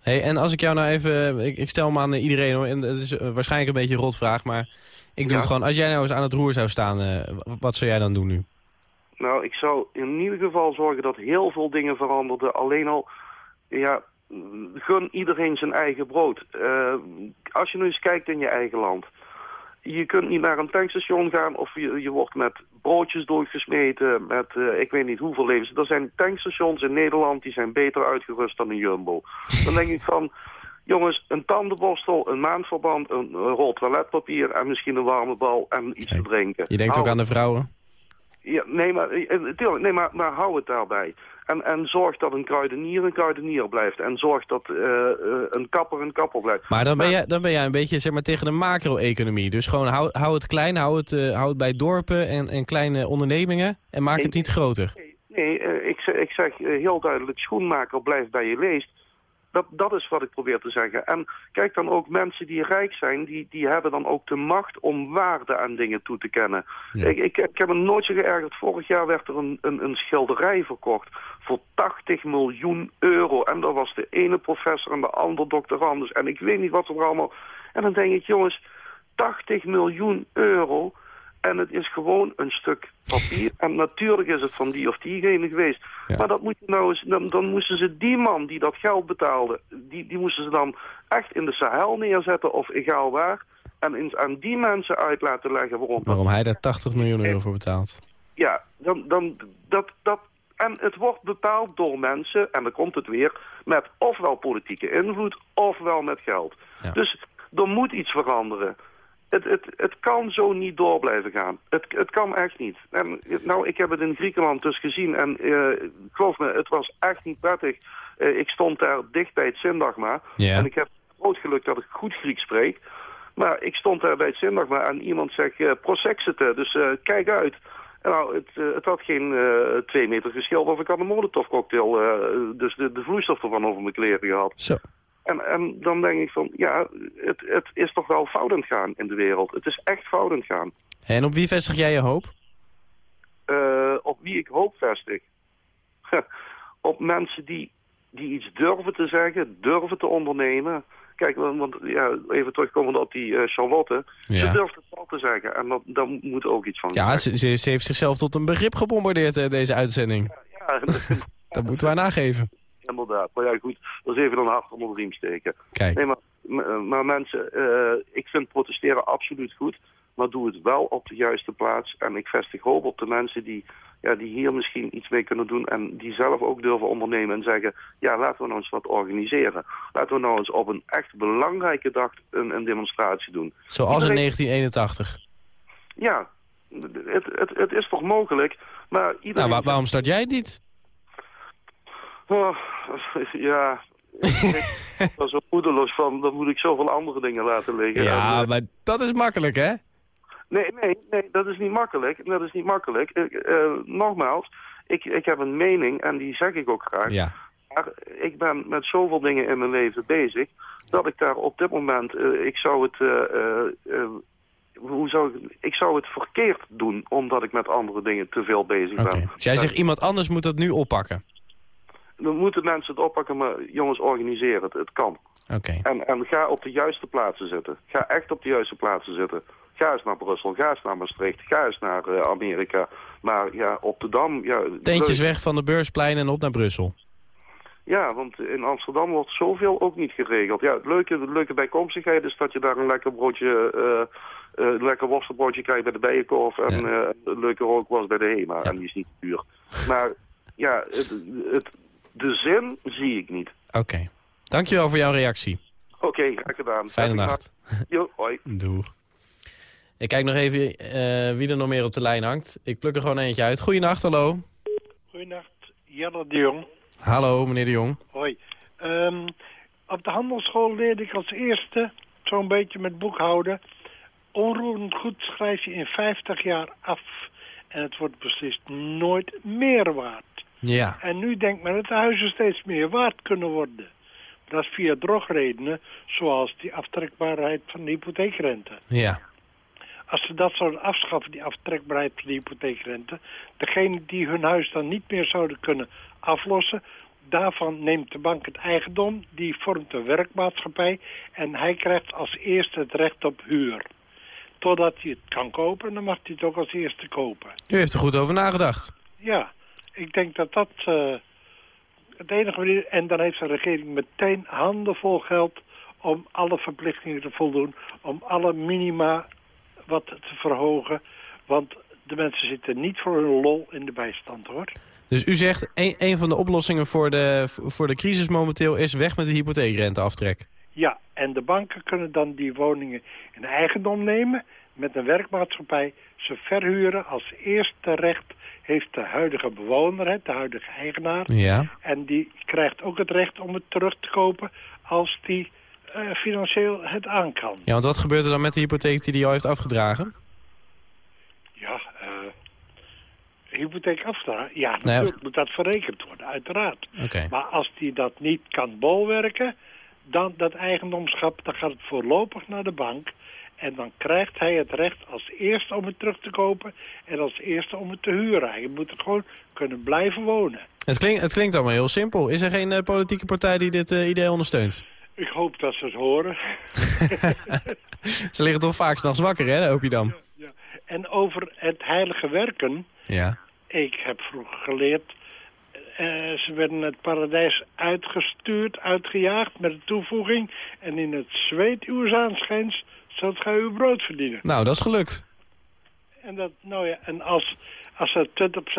Hey, en als ik jou nou even... Ik, ik stel hem aan iedereen hoor. En het is eh, waarschijnlijk een beetje een rotvraag, maar... Ik doe Ja. het gewoon. Als jij nou eens aan het roer zou staan, eh, wat zou jij dan doen nu? Nou, ik zou in ieder geval zorgen dat heel veel dingen veranderden. Alleen al, ja, gun iedereen zijn eigen brood. Eh, als je nu eens kijkt in je eigen land. Je kunt niet naar een tankstation gaan of je, je wordt met broodjes doorgesmeten, met eh, ik weet niet hoeveel levens. Er zijn tankstations in Nederland die zijn beter uitgerust dan een Jumbo. Dan denk ik van, jongens, een tandenborstel, een maandverband, een, een rol toiletpapier en misschien een warme bal en iets te drinken. Je denkt Hou ook aan de vrouwen? ja, nee, maar, eh, eh, nee, maar, maar hou het daarbij. En, en zorg dat een kruidenier een kruidenier blijft. En zorg dat eh, eh, een kapper een kapper blijft. Maar dan ben, jij, dan ben jij een beetje zeg maar, tegen de macro-economie. Dus gewoon hou, hou het klein, hou het, eh, hou het bij dorpen en, en kleine ondernemingen... en maak het niet groter. Nee, eh, ik, zeg- ik zeg heel duidelijk, schoenmaker blijft bij je leest. Dat, dat is wat ik probeer te zeggen. En kijk dan ook, mensen die rijk zijn, die, die hebben dan ook de macht om waarde aan dingen toe te kennen. Ja. Ik, ik, ik heb me nooit zo geërgerd. Vorig jaar werd er een, een, een schilderij verkocht voor 80 miljoen euro. En dat was de ene professor en de andere doctorandus. En ik weet niet wat er allemaal... En dan denk ik, jongens, 80 miljoen euro... En het is gewoon een stuk papier. En natuurlijk is het van die of diegene geweest. Ja. Maar dat moet je nou eens, dan, dan moesten ze die man die dat geld betaalde... Die, die moesten ze dan echt in de Sahel neerzetten of egaal waar. En eens aan die mensen uit laten leggen waarom. Waarom hij daar 80 miljoen euro voor betaalt. Ja, dan, dan, dat, dat, en het wordt bepaald door mensen, en dan komt het weer... met ofwel politieke invloed, ofwel met geld. Ja. Dus er moet iets veranderen. Het, het, het kan zo niet door blijven gaan. Het, het kan echt niet. En, nou, ik heb het in Griekenland dus gezien. En eh, geloof me, het was echt niet prettig. Eh, ik stond daar dicht bij het Syndagma. En ik heb groot geluk dat ik goed Grieks spreek. Maar ik stond daar bij het Syndagma en iemand zegt uh, prosexite. Dus eh, kijk uit. En nou, het, eh, het had geen eh, twee meter geschil of ik had een molotov cocktail. eh, dus de, de vloeistof ervan over mijn kleren gehad. Zo. En, en dan denk ik van, ja, het, het is toch wel fout aan het gaan in de wereld. Het is echt fout aan het gaan. En op wie vestig jij je hoop? Eh, op wie ik hoop vestig. op mensen die, die iets durven te zeggen, durven te ondernemen. Kijk, want want, ja, even terugkomend op die eh, Charlotte. Ze durft het wel te zeggen en dat, daar moet ook iets van ja ze, ze heeft zichzelf tot een begrip gebombardeerd, eh, deze uitzending. Ja, Dat moeten wij nageven. Inderdaad. Maar ja, goed, dat is even een hart onder de riem steken. Kijk, Nee, maar, m- maar mensen, eh, ik vind protesteren absoluut goed. Maar doe het wel op de juiste plaats. En ik vestig hoop op de mensen die, ja, die hier misschien iets mee kunnen doen. En die zelf ook durven ondernemen en zeggen... ja, laten we nou eens wat organiseren. Laten we nou eens op een echt belangrijke dag een, een demonstratie doen. zoals in iedereen- 1981. Ja, het, het, het is toch mogelijk. Maar iedereen... Nou, wa- waarom start jij het niet? Oh, ja, ik er zo moedeloos van. Dan moet ik zoveel andere dingen laten liggen. En, Ja, eh, maar dat is makkelijk, hè? Nee, nee, nee, dat is niet makkelijk. Dat is niet makkelijk. Ik, eh, nogmaals, ik, ik heb een mening en die zeg ik ook graag. Ja. Maar ik ben met zoveel dingen in mijn leven bezig... dat ik daar op dit moment... eh, ik zou het... hoe zou ik, ik zou het verkeerd doen, omdat ik met andere dingen te veel bezig ben. Dus jij zegt iemand anders moet dat nu oppakken. Dan moeten mensen het oppakken, maar jongens, organiseer het. Het kan. Oké. En, en ga op de juiste plaatsen zitten. Ga echt op de juiste plaatsen zitten. Ga eens naar Brussel, ga eens naar Maastricht, ga eens naar eh, Amerika. Maar ja, op de Dam... Ja, leuk. weg van de beursplein en op naar Brussel. Ja, want in Amsterdam wordt zoveel ook niet geregeld. Ja, het leuke, de leuke bijkomstigheid is dat je daar een lekker broodje, eh, eh, een lekker worstenbroodje krijgt bij de Bijenkorf en Ja. een leuke rookworst bij de HEMA. Ja. En die is niet duur. Maar ja, het, het, de zin zie ik niet. Oké. Dankjewel voor jouw reactie. Oké, graag gedaan. Fijne nacht. Jo, hoi. Doeg. Ik kijk nog even eh, wie er nog meer op de lijn hangt. Ik pluk er gewoon eentje uit. Goedenacht, hallo. Goedenacht, Jelle de Jong. Hallo, meneer de Jong. Hoi. Ehm, op de handelsschool leerde ik als eerste, zo'n beetje met boekhouden... onroerend goed schrijf je in 50 jaar af. En het wordt beslist nooit meer waard. Ja. En nu denkt men dat de huizen steeds meer waard kunnen worden. Dat is via drogredenen, zoals die aftrekbaarheid van de hypotheekrente. Ja. Als ze dat zouden afschaffen, die aftrekbaarheid van de hypotheekrente... degene die hun huis dan niet meer zouden kunnen aflossen... daarvan neemt de bank het eigendom, die vormt een werkmaatschappij... en hij krijgt als eerste het recht op huur. Totdat hij het kan kopen, dan mag hij het ook als eerste kopen. U heeft er goed over nagedacht. Ja, ik denk dat dat eh, het enige manier... En dan heeft de regering meteen handenvol geld om alle verplichtingen te voldoen... om alle minima wat te verhogen. Want de mensen zitten niet voor hun lol in de bijstand, hoor. Dus u zegt, een, een van de oplossingen voor de, voor de crisis momenteel is weg met de hypotheekrenteaftrek. Ja, en de banken kunnen dan die woningen in eigendom nemen... met een werkmaatschappij ze verhuren. Als eerste recht heeft de huidige bewoner de huidige eigenaar... Ja. En die krijgt ook het recht om het terug te kopen als die eh, financieel het aan kan. Ja, want wat gebeurt er dan met de hypotheek die hij al heeft afgedragen? Ja, eh hypotheek. Ja, Nou ja, natuurlijk moet dat verrekend worden, uiteraard. Oké. Maar als die dat niet kan bolwerken, dan dat eigendomschap, dan gaat het voorlopig naar de bank. En dan krijgt hij het recht als eerste om het terug te kopen en als eerste om het te huren. Hij moet er gewoon kunnen blijven wonen. Het, klinkt, het klinkt allemaal heel simpel. Is er geen eh, politieke partij die dit eh, idee ondersteunt? Ik hoop dat ze het horen. Ze liggen toch vaak s'nachts wakker, hè, hoop je dan? Ja. En over het heilige werken, Ja. ik heb vroeger geleerd... eh, ze werden het paradijs uitgestuurd, uitgejaagd met de toevoeging... en in het zweet uw aanschijns zult gij uw brood verdienen. Nou, dat is gelukt. En, dat, nou ja, en als, als er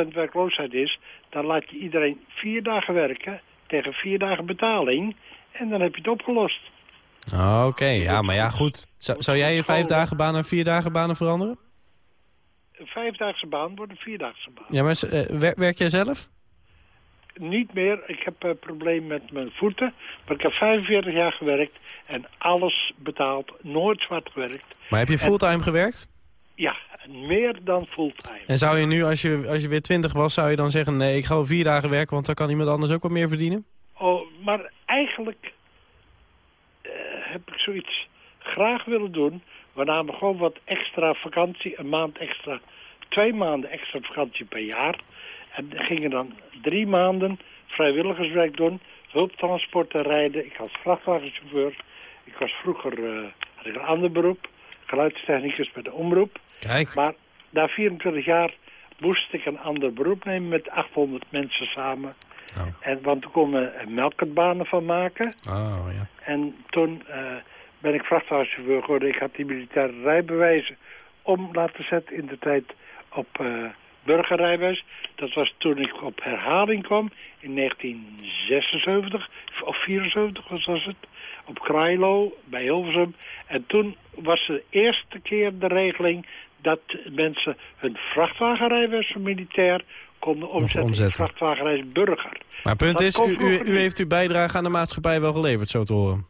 20% werkloosheid is, dan laat je iedereen vier dagen werken... tegen vier dagen betaling en dan heb je het opgelost. Oké, ja, maar ja, goed. Zou, zou jij je vijf dagen baan naar vier dagen banen veranderen? Een vijfdaagse baan wordt een vierdaagse baan. Ja, maar eh, wer- werk jij zelf? Niet meer. Ik heb een probleem met mijn voeten. Maar ik heb 45 jaar gewerkt en alles betaald. Nooit zwart gewerkt. Maar heb je fulltime gewerkt? Ja, meer dan fulltime. En zou je nu, als je, als je weer twintig was, zou je dan zeggen... nee, ik ga wel vier dagen werken, want dan kan iemand anders ook wat meer verdienen? Oh, maar eigenlijk eh, heb ik zoiets graag willen doen. We namen gewoon wat extra vakantie, een maand extra, twee maanden extra vakantie per jaar. En gingen dan drie maanden vrijwilligerswerk doen, hulptransporten rijden. Ik was vrachtwagenchauffeur. Ik was vroeger, eh, had ik een ander beroep, geluidstechnicus bij de omroep. Kijk. Maar na 24 jaar moest ik een ander beroep nemen met 800 mensen samen. Oh. En, want toen kon er melkertbanen van maken. Oh, ja. En toen eh, ben ik vrachtwagenchauffeur geworden. Ik had die militaire rijbewijzen om laten zetten in de tijd op eh, burgerrijbewijs. Dat was toen ik op herhaling kwam in 1976 of 74 was het. Op Krailo bij Hilversum. En toen was de eerste keer de regeling dat mensen hun vrachtwagenrijbewijs van militair konden omzetten, omzetten. in vrachtwagenreis burger. Maar punt Dat is, u, u, heeft uw bijdrage aan de maatschappij wel geleverd, zo te horen.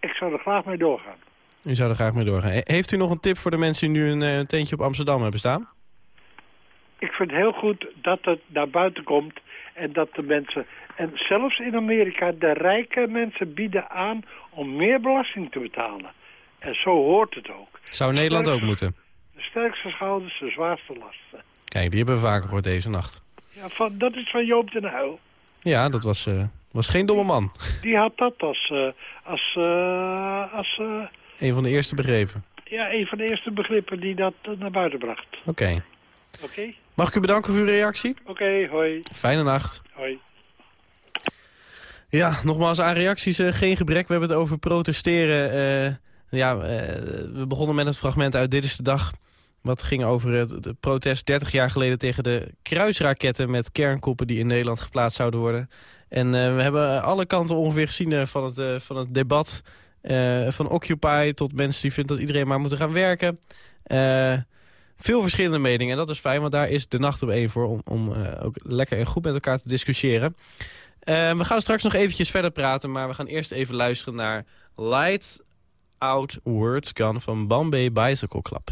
Ik zou er graag mee doorgaan. U zou er graag mee doorgaan. He- Heeft u nog een tip voor de mensen die nu een, eh, een tentje op Amsterdam hebben staan? Ik vind het heel goed dat het naar buiten komt en dat de mensen... En zelfs in Amerika, de rijke mensen bieden aan om meer belasting te betalen. En zo hoort het ook. Zou Nederland ook moeten? De sterkste schouders, de zwaarste lasten. Kijk, die hebben we vaker gehoord deze nacht. Ja, van, dat is van Joop den Uyl. Ja, dat was, eh, was geen domme man. Die had dat als, eh, als, eh, als Een van de eerste begrepen. ja, een van de eerste begrippen die dat naar buiten bracht. Oké. Oké? Mag ik u bedanken voor uw reactie? Oké, hoi. Fijne nacht. Hoi. Ja, nogmaals aan reacties eh, geen gebrek. We hebben het over protesteren. Eh, ja, eh, we begonnen met het fragment uit Dit is de Dag. Wat ging over het, het protest 30 jaar geleden tegen de kruisraketten met kernkoppen die in Nederland geplaatst zouden worden. En we hebben alle kanten ongeveer gezien van, het, van het debat. Van Occupy tot mensen die vinden dat iedereen maar moet gaan werken. Eh, veel verschillende meningen en dat is fijn, want daar is de nacht op één voor... om, om eh, ook lekker en goed met elkaar te discussiëren. Eh, we gaan straks nog eventjes verder praten, maar we gaan eerst even luisteren naar Light Out Words Gun van Bombay Bicycle Club.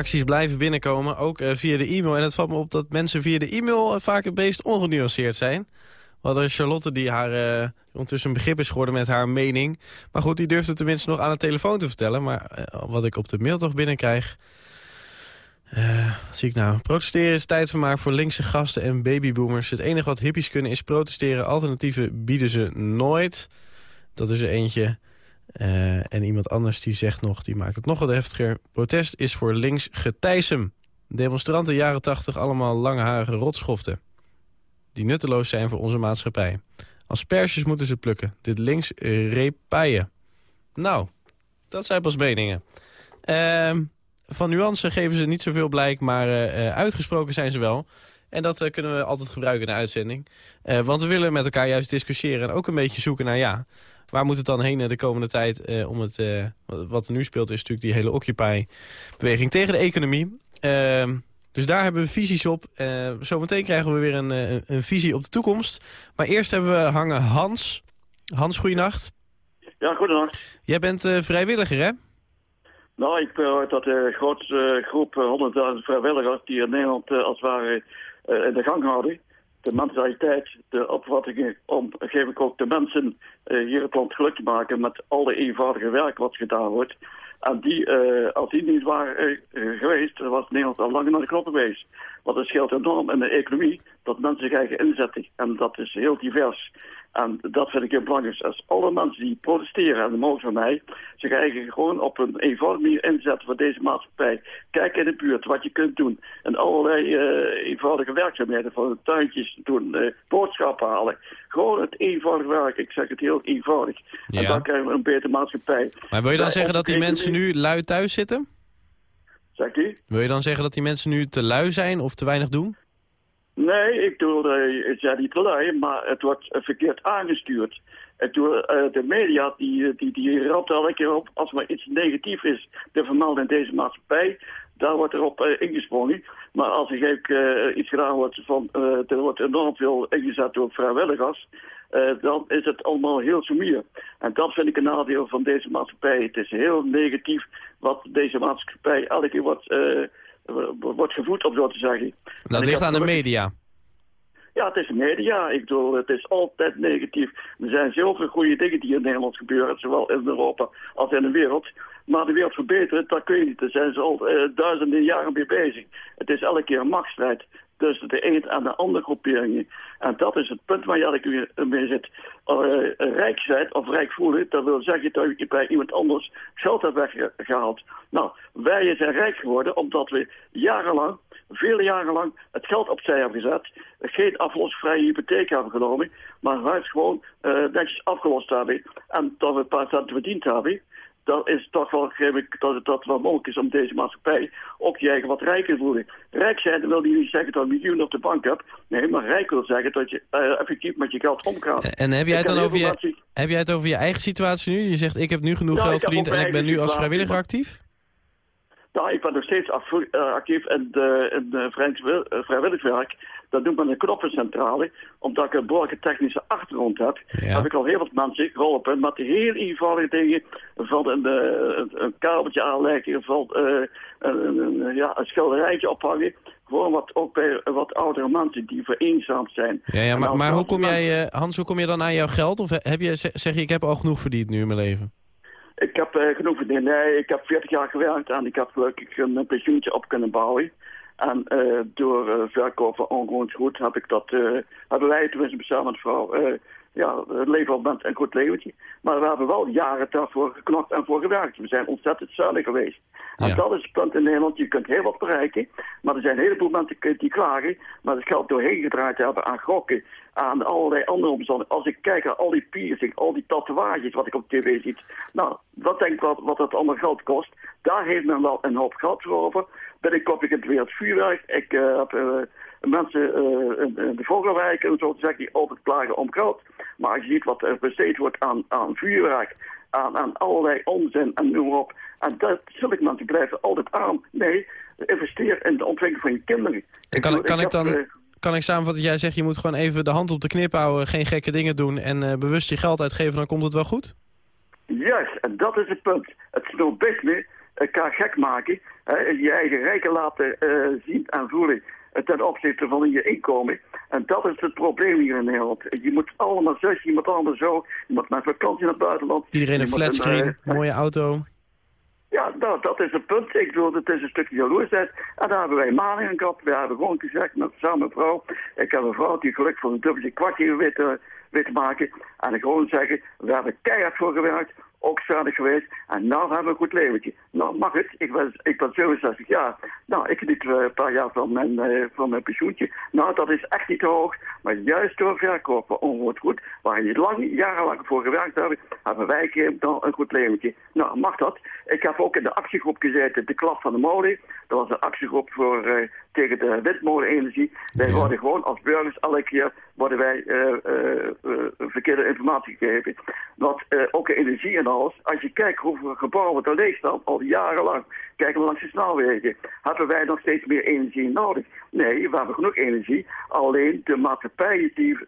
Reacties blijven binnenkomen, ook eh, via de e-mail. En het valt me op dat mensen via de e-mail eh, vaak het meest ongenuanceerd zijn. We hadden Charlotte die haar eh, ondertussen een begrip is geworden met haar mening. Maar goed, die durfde tenminste nog aan de telefoon te vertellen. Maar wat ik op de mail toch binnenkrijg... zie ik nou? Protesteren is tijdvermaak voor linkse gasten en babyboomers. Het enige wat hippies kunnen is protesteren. Alternatieven bieden ze nooit. Dat is er eentje. Eh, en iemand anders die zegt nog, die maakt het nog wat heftiger. Protest is voor links getijsem. Demonstranten jaren tachtig allemaal langharige rotschoften. Die nutteloos zijn voor onze maatschappij. Asperges moeten ze plukken. Dit links repaien. Nou, dat zijn pas meningen. Ehm, van nuance geven ze niet zoveel blijk, maar eh, eh, uitgesproken zijn ze wel. En dat eh, kunnen we altijd gebruiken in de uitzending. Eh, want we willen met elkaar juist discussiëren en ook een beetje zoeken naar... ja, waar moet het dan heen eh, de komende tijd? eh, om het, eh, wat er nu speelt is natuurlijk die hele Occupy-beweging tegen de economie. Ehm, dus daar hebben we visies op. Zometeen krijgen we weer een, een, een visie op de toekomst. Maar eerst hebben we hangen Hans. Hans, goeienacht. Ja, goedendag. Jij bent vrijwilliger, hè? Nou, ik uit dat een grote groep, eh, 100.000 vrijwilligers die in Nederland als het ware in de gang houden. De mentaliteit, de opvattingen om, geef ik ook de mensen eh, hier het land geluk te maken met al de eenvoudige werk wat gedaan wordt. En die, eh, als die niet waren eh, geweest, was Nederland al lang naar de knoppen geweest. Want het scheelt enorm in de economie dat mensen zich eigen inzetten. En dat is heel divers. En dat vind ik heel belangrijk. Als alle mensen die protesteren, en dat mogen van mij, zich eigen gewoon op een eenvoudige manier inzetten voor deze maatschappij. Kijk in de buurt wat je kunt doen. En allerlei eh, eenvoudige werkzaamheden, van tuintjes doen, eh, boodschappen halen. Gewoon het eenvoudig werk. Ik zeg het heel eenvoudig. En dan krijgen we een betere maatschappij. Maar wil je dan Wij zeggen dat die mensen nu lui thuis zitten? Zegt u? Wil je dan zeggen dat die mensen nu te lui zijn of te weinig doen? Nee, ik doe uh, het ja niet te lui, maar het wordt eh, verkeerd aangestuurd. En toen, eh, de media die, die, die rapt elke keer op als maar iets negatiefs is te vermelden in deze maatschappij. Daar wordt erop eh, ingesprongen. Maar als er eh, iets gedaan wordt van eh, er wordt enorm veel ingezet door vrijwilligers. eh, dan is het allemaal heel sumier. En dat vind ik een nadeel van deze maatschappij. Het is heel negatief wat deze maatschappij elke keer wordt, eh, wordt gevoed, om zo te zeggen. Dat ligt aan de media. ja, het is media. Ik bedoel, het is altijd negatief. Er zijn zoveel goede dingen die in Nederland gebeuren, zowel in Europa als in de wereld. Maar de wereld verbeteren, dat kun je niet. Daar zijn ze al eh, duizenden jaren mee bezig. Het is elke keer een machtsstrijd tussen de een en de andere groeperingen. En dat is het punt waar keer mee zit. Eh, rijk zijn of rijk voelen, dat wil zeggen dat je bij iemand anders geld hebt weggehaald. Nou, wij zijn rijk geworden omdat we jarenlang vele jaren lang het geld opzij hebben gezet. Geen aflosvrije hypotheek hebben genomen. Maar huis gewoon eh, netjes afgelost hebben. En dat we een paar centen verdiend hebben. Dat is toch wel, ik, dat het dat wel mogelijk is om deze maatschappij ook je eigen wat rijker te voelen. Rijk zijn wil niet zeggen dat je een miljoen op de bank hebt. Nee, maar rijk wil zeggen dat je eh, effectief met je geld omgaat. En heb jij, het dan over je, heb jij het over je eigen situatie nu? Je zegt, ik heb nu genoeg Ja, geld verdiend en ik ben nu als vrijwilliger actief? Nou, ik ben nog steeds eh, actief in, de, in de vrijwillig- eh, vrijwilligerswerk. Dat doe ik met een knoppencentrale. Omdat ik een behoorlijke technische achtergrond heb. Ja. Heb ik al heel wat mensen geholpen met heel eenvoudige dingen. Van een, eh, een, een kabeltje aanleggen, van eh, een, een- ja, een schilderijtje ophangen. Gewoon wat, ook bij wat oudere mensen die vereenzaamd zijn. Ja, maar, maar hoe kom mensen- jij, eh, Hans, hoe kom je dan aan jouw geld? Of heb je, zeg je, ik heb al genoeg verdiend nu in mijn leven? Ik heb genoeg verdiend. Nee, ik heb 40 jaar gewerkt en ik heb gelukkig een pensioentje op kunnen bouwen. En eh, door eh, verkoop van goed heb ik dat, eh, hebben wij tenminste samen met vrouw, eh, ja, het leven op bent een goed leventje. Maar we hebben wel jaren daarvoor geknokt en voor gewerkt. We zijn ontzettend zuinig geweest. En Ja. dat is het punt in Nederland. Je kunt heel wat bereiken, maar er zijn een heleboel mensen die- klagen, maar het geld doorheen gedraaid hebben aan gokken, aan allerlei andere omstandigheden. Als ik kijk naar al die piercing, al die tatoeages wat ik op tv ziet, nou, wat denk ik wat, wat dat allemaal geld kost? Daar heeft men wel een hoop geld voor over. Binnenkort ik het weer het vuurwerk. Ik eh, heb eh, mensen eh, in, in de vogelwijk en zo te zeggen die altijd klagen om geld. Maar als je ziet wat er besteed wordt aan, aan vuurwerk, aan, aan allerlei onzin en noem maar op. En dat zulke mensen blijven altijd aan. Nee, investeer in de ontwikkeling van je kinderen. En kan, bedoel, kan ik dan, kan ik samenvatten dat jij zegt, je moet gewoon even de hand op de knip houden, geen gekke dingen doen en bewust je geld uitgeven, dan komt het wel goed? Juist, en dat is het punt. Het snobisme elkaar gek maken, je eigen rijken laten eh, zien en voelen eh, ten opzichte van je inkomen. En dat is het probleem hier in Nederland. Je moet allemaal zus, je moet allemaal zo, je moet naar vakantie naar het buitenland. Iedereen een flatscreen, eh, mooie auto. ja, nou, dat is het punt. Ik bedoel, het is een stukje jaloersheid. En daar hebben wij maling gehad. We hebben gewoon gezegd met samen vrouw. Ik heb een vrouw die geluk voor een dubbeltje kwartje weet te maken. En gewoon zeggen, we hebben keihard voor gewerkt ook zuinig geweest. En nou hebben we een goed leventje. Nou, mag het. Ik ben, ik ben 67 jaar. Nou, ik geniet een paar jaar van mijn, eh, van mijn pensioentje. Nou, dat is echt niet hoog. Maar juist door verkopen onroerend goed, waar je lang, jarenlang voor gewerkt hebt, hebben wij dan een goed leventje. Nou, mag dat. Ik heb ook in de actiegroep gezeten, de klas van de molen. Dat was een actiegroep voor, eh, tegen de windmolenenergie. Wij Ja. worden gewoon als burgers elke keer worden wij eh, eh, eh, verkeerde informatie gegeven. Eh, ook in energie en alles. Als je kijkt hoeveel gebouwen er leeg staan, al jarenlang. Kijk maar langs de snelwegen. Hebben wij nog steeds meer energie nodig? Nee, we hebben genoeg energie. Alleen de maatschappij die,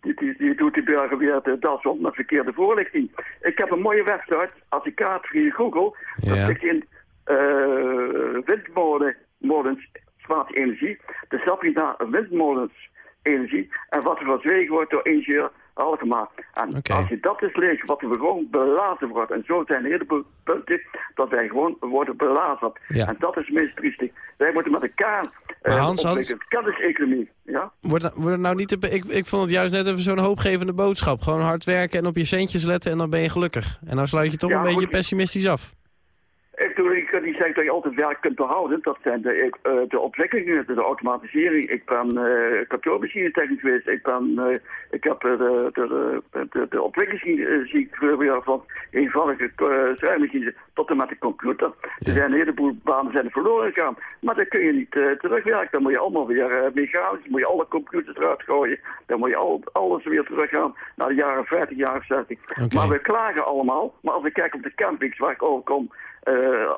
die, die, die doet de burger weer de das met verkeerde voorlichting. Ik heb een mooie website. Als ik kaart via Google, Ja. zit je in uh, windmolens, spaart energie. Dan je naar windmolens energie. En wat er verzwegen wordt door ingenieur Alkema. En Oké. als je dat is leest, wat we gewoon belazerd wordt. En zo zijn een heleboel punten dat wij gewoon worden belazerd. Ja. En dat is het meest triestig. Wij moeten met elkaar Maar eh Hans, Hans-. Kenniseconomie. Ja? Wordt, wordt nou niet te, ik, ik vond het juist net even zo'n hoopgevende boodschap. Gewoon hard werken en op je centjes letten en dan ben je gelukkig. En nou sluit je toch Ja, een beetje goed. pessimistisch af. Ik, kan niet zeggen dat je altijd werk kunt behouden. Dat zijn de, ik, eh, de ontwikkelingen, de, de automatisering. Ik ben uh, kantoormachinetechnisch geweest. Ik, ben, eh, ik heb eh, de, de, de, de, ontwikkeling eh, zie ik weer van eenvoudige uh, tot en met de computer. Er zijn een heleboel banen zijn verloren gegaan. Maar dat kun je niet eh, terugwerken. Dan moet je allemaal weer eh, mechanisch, dan moet je alle computers eruit gooien. Dan moet je al, alles weer teruggaan naar de jaren 50, jaren 60. Oké. Maar we klagen allemaal. Maar als ik kijk op de campings waar ik over kom, eh,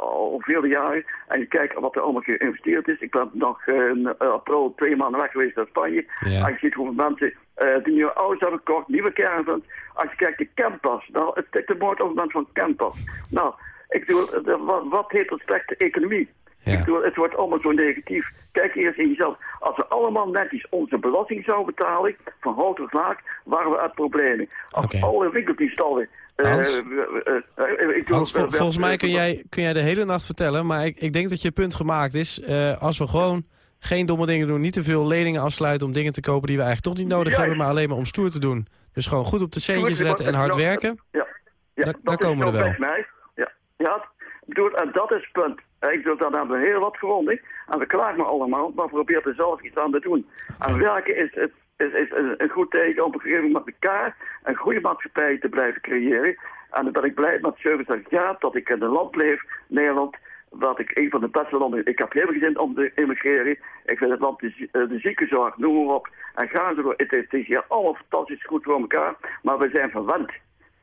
al vele jaren. En je kijkt wat er allemaal geïnvesteerd is. Ik ben nog eh, in april twee maanden weg geweest naar Spanje. Ja. Als je ziet hoeveel mensen eh, die nieuwe auto's hebben gekocht, nieuwe caravans. Als je kijkt de campers, nou, het het de moord over van campers. Nou, ik bedoel, eh, wat, wat heet dat slechte economie? Ja. Ik bedoel, het wordt allemaal zo negatief. Kijk eerst in jezelf. Als we allemaal netjes onze belasting zouden betalen, van hout tot laag, waren we uit problemen. Als Oké. alle winkeldienstallen... eh, Hans? eh, eh, eh, Hans, vol- volgens mij kun jij, kun jij de hele nacht vertellen, maar ik, ik denk dat je punt gemaakt is. Eh, als we gewoon geen domme dingen doen, niet te veel leningen afsluiten om dingen te kopen die we eigenlijk toch niet nodig Juist. hebben, maar alleen maar om stoer te doen. Dus gewoon goed op de centjes letten en hard werken. Ja, ja Dan- komen we er wel. mij. Ja, ja ik bedoel, en dat is het punt. Eh, Ik bedoel, dan hebben heel wat gewonnen. En we klagen maar allemaal, maar probeer er zelf iets aan te doen. En werken is, is, is, is een, goed teken om op een gegeven moment met elkaar een goede maatschappij te blijven creëren. En dan ben ik blij met 70 jaar dat ik in een land leef, Nederland, wat ik een van de beste landen... Ik heb heel veel zin om te emigreren. Ik vind het land, de, eh, de ziekenzorg, noem maar op. En ga zo door. Het is, het is hier allemaal fantastisch goed voor elkaar, maar we zijn verwend.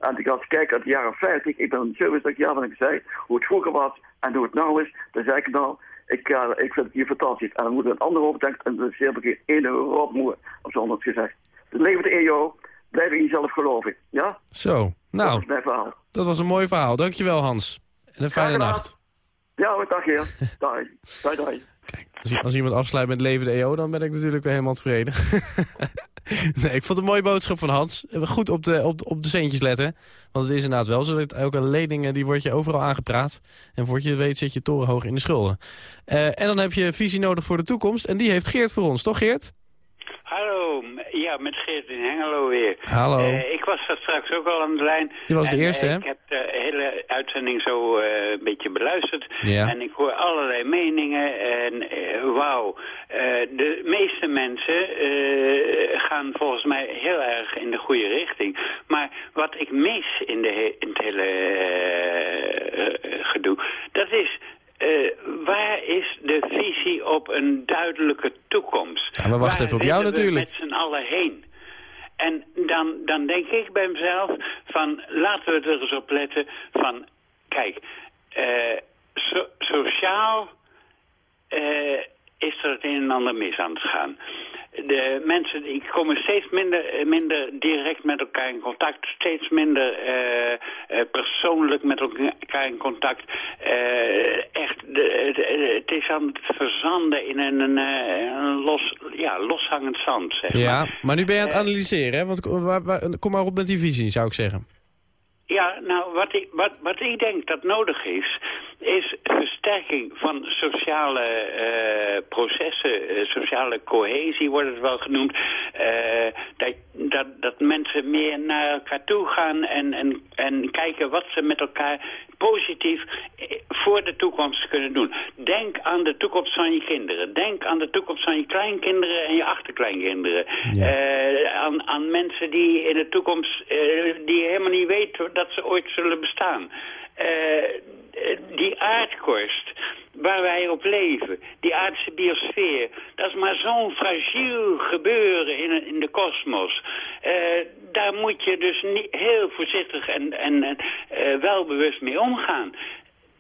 En ik als ik kijk uit de jaren 50, ik ben 70 jaar van ik zei, hoe het vroeger was en hoe het nou is, dan zei ik nou, ik, ja, ik vind het hier fantastisch. En dan moet een ander over denken en dat is helemaal geen ene rotmoer, of zo anders gezegd. Het leven de EO, blijf in jezelf geloven, ja? Zo, Dat nou, is mijn verhaal. dat was een mooi verhaal. Dankjewel Hans. En een fijne nacht. Ja, dag heer. Dag. Dag, dag. Als, iemand afsluit met leven de EO, dan ben ik natuurlijk weer helemaal tevreden. nee, ik vond het een mooie boodschap van Hans. Goed op de, op, op de centjes letten. Want het is inderdaad wel zo dat elke lening eh, die wordt je overal aangepraat. En voor je weet zit je torenhoog in de schulden. Eh, en dan heb je visie nodig voor de toekomst. En die heeft Geert voor ons, toch Geert? Hallo, ja, met Geert in Hengelo weer. Hallo. Eh, ik was daar straks ook al aan de lijn. Je was de En, eerste, eh, hè? Ik heb de hele uitzending zo eh, een beetje beluisterd. Ja. En ik hoor allerlei meningen. En eh, wauw, Eh, de meeste mensen eh, gaan volgens mij heel erg in de goede richting. Maar wat ik mis in, de he- in het hele eh, eh, gedoe, dat is... eh, waar is de visie op een duidelijke toekomst? Ja, maar wacht Waar even op jou natuurlijk. met z'n allen heen? En dan, dan denk ik bij mezelf van laten we er eens op letten van kijk, eh, so- sociaal eh, is er het een en ander mis aan het gaan. De mensen die komen steeds minder, eh, minder direct met elkaar in contact, steeds minder eh, eh, persoonlijk met elkaar in contact. Echt, de, de- het is aan het verzanden in een, een, een los, ja, loshangend zand, zeg Ja, maar. maar nu ben je aan het analyseren, hè? Want kom maar op met die visie, zou ik zeggen. Ja, nou, wat ik, wat, wat ik denk dat nodig is, is versterking van sociale eh, processen, eh, sociale cohesie wordt het wel genoemd. Eh, dat, dat, dat mensen meer naar elkaar toe gaan en, en, en kijken wat ze met elkaar positief voor de toekomst kunnen doen. Denk aan de toekomst van je kinderen. Denk aan de toekomst van je kleinkinderen en je achterkleinkinderen. Ja. Aan, aan mensen die in de toekomst, die helemaal niet weten dat ze ooit zullen bestaan. Eh, eh, die aardkorst waar wij op leven, die aardse biosfeer, dat is maar zo'n fragiel gebeuren in, in de kosmos. Eh, daar moet je dus niet heel voorzichtig en, en welbewust mee omgaan.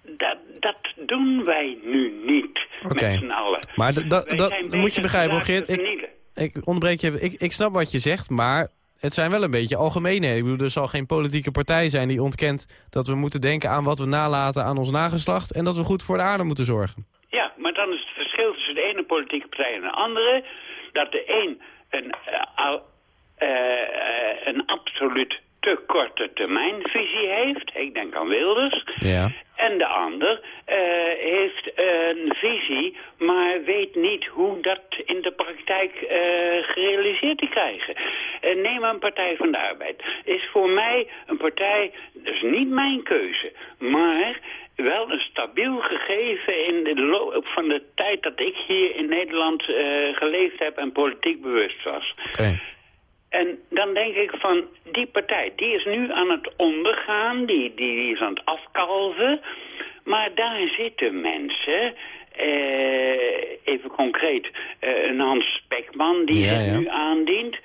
Dat, dat doen wij nu niet met z'n allen. Maar dat- moet je begrijpen, Geert. Ik, ik onderbreek je even. Ik, ik snap wat je zegt, maar het zijn wel een beetje algemene. Ik bedoel, er zal geen politieke partij zijn die ontkent dat we moeten denken aan wat we nalaten aan ons nageslacht en dat we goed voor de aarde moeten zorgen. Ja, maar dan is het verschil tussen de ene politieke partij en de andere... dat de een een, eh, een absoluut te korte termijnvisie heeft. Ik denk aan Wilders. Ja. En de ander eh, heeft een visie, maar weet niet hoe dat in de praktijk eh, gerealiseerd te krijgen. Eh, neem een Partij van de Arbeid. Is voor mij een partij, dus niet mijn keuze, maar wel een stabiel gegeven in de loop van de tijd dat ik hier in Nederland geleefd heb en politiek bewust was. En dan denk ik van, die partij, die is nu aan het ondergaan, die, die is aan het afkalven. Maar daar zitten mensen, eh, even concreet, eh, een Hans Spekman die Ja, zich ja. nu aandient...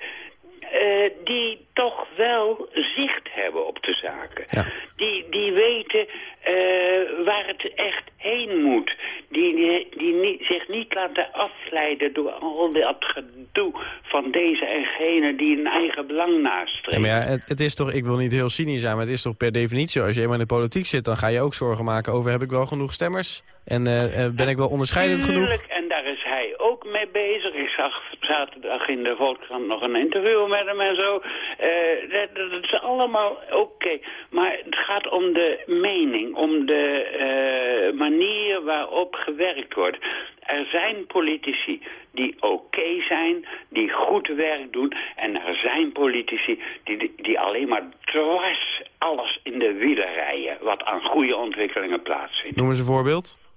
eh, die toch wel zicht hebben op de zaken. Ja. Die, die weten eh, waar het echt heen moet. Die, die, niet, zich niet laten afleiden door al dat gedoe van deze en gene die een eigen belang Ja, nastreven. maar ja, het, het is toch, ik wil niet heel cynisch zijn, maar het is toch per definitie, als je eenmaal in de politiek zit, dan ga je ook zorgen maken over heb ik wel genoeg stemmers? En eh, ben ik wel onderscheidend genoeg? Tuurlijk, en daar is hij ook mee bezig. Zag zaterdag in de Volkskrant nog een interview met hem en zo. Eh, dat, dat is allemaal oké. Maar het gaat om de mening, om de eh, manier waarop gewerkt wordt. Er zijn politici die oké zijn, die goed werk doen. En er zijn politici die, die alleen maar dwars alles in de wielen rijden... wat aan goede ontwikkelingen plaatsvindt. Noem eens een voorbeeld.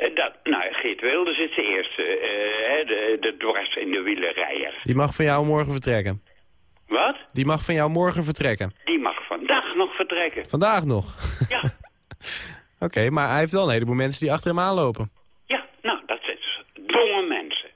Eh, dat, nou, Geert Wilders is de eerste, eh, de, de dwars in de wielerrijder. Die mag van jou morgen vertrekken. Wat? Die mag van jou morgen vertrekken. Die mag vandaag nog vertrekken. Vandaag nog. Ja, Oké, maar hij heeft wel een heleboel mensen die achter hem aanlopen. ja, nou, dat zijn domme mensen.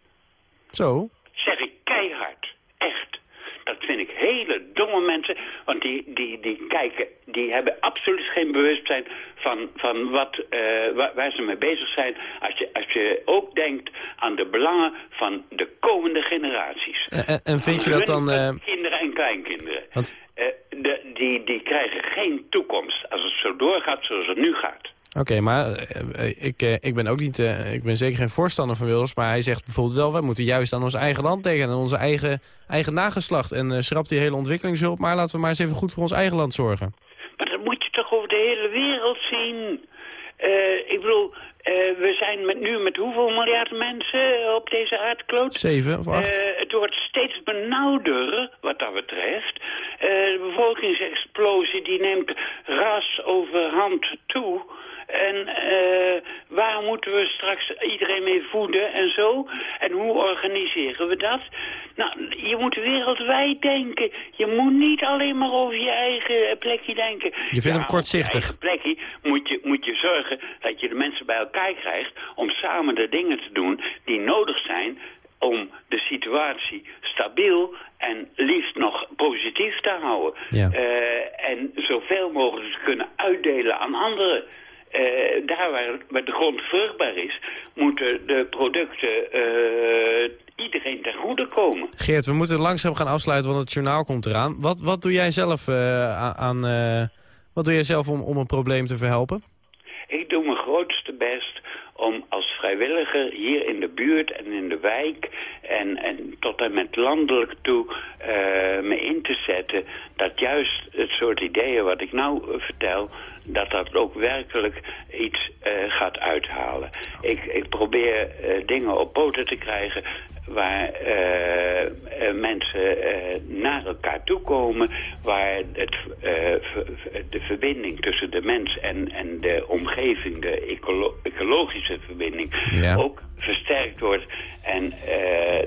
Zo. Zeg ik keihard. Echt. Dat vind ik hele domme mensen. Want die, die, die kijken, die hebben absoluut geen bewustzijn van, van wat, eh, waar, waar ze mee bezig zijn. Als je, als je ook denkt aan de belangen van de komende generaties. En, vind je dat dan... eh, Kinderen en kleinkinderen. want, Eh, de, die, die krijgen geen toekomst als het zo doorgaat zoals het nu gaat. Oké, maar eh, eh, ik, eh, ik ben ook niet... ik ben zeker geen voorstander van Wilders, maar hij zegt bijvoorbeeld wel... wij moeten juist aan ons eigen land denken en onze eigen, eigen nageslacht. En schrapt die hele ontwikkelingshulp, maar laten we maar eens even goed voor ons eigen land zorgen. Maar dat moet je toch over de hele wereld zien. Ik bedoel, we zijn met, nu met hoeveel miljard mensen op deze aardkloot? Zeven of acht? Het wordt steeds benauwder wat dat betreft. De bevolkingsexplosie die neemt ras overhand toe. En eh, waar moeten we straks iedereen mee voeden en zo? En hoe organiseren we dat? Nou, je moet wereldwijd denken. Je moet niet alleen maar over je eigen plekje denken. Je vindt hem kortzichtig. Op je eigen plekje moet je, moet je zorgen dat je de mensen bij elkaar krijgt... om samen de dingen te doen die nodig zijn om de situatie stabiel en liefst nog positief te houden. Ja. Eh, en zoveel mogelijk te kunnen uitdelen aan anderen. Eh, daar waar, waar de grond vruchtbaar is, moeten de producten eh, iedereen ten goede komen. Geert, we moeten langzaam gaan afsluiten, want het journaal komt eraan. Wat, wat doe jij zelf eh, aan... wat doe jij zelf om, om een probleem te verhelpen? Ik doe mijn grootste best om als vrijwilliger hier in de buurt en in de wijk en, en tot en met landelijk toe eh, me in te zetten dat juist het soort ideeën wat ik nou eh, vertel, dat dat ook werkelijk iets eh, gaat uithalen. Ik, ik probeer dingen op poten te krijgen waar eh, eh, mensen eh, naar elkaar toe komen, waar het, de verbinding tussen de mens en, en de omgeving, de ecolo- ecologische verbinding, Ja. ook versterkt wordt. En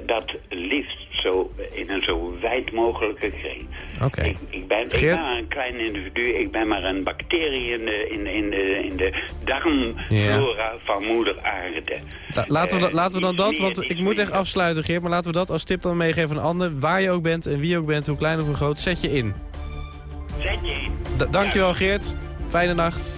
dat liefst zo in een zo wijd mogelijke kring. Oké. Ik, ik, ben, ik Geert? ben maar een klein individu, ik ben maar een bacterie in de, in, in de, in de darmflora van moeder aarde. La- laten, we, laten we dan dat, want ik moet echt minder. Geert, maar laten we dat als tip dan meegeven aan Anne. Waar je ook bent en wie je ook bent, hoe klein of hoe groot, zet je in. Zet je in. Da- dankjewel Geert, fijne nacht.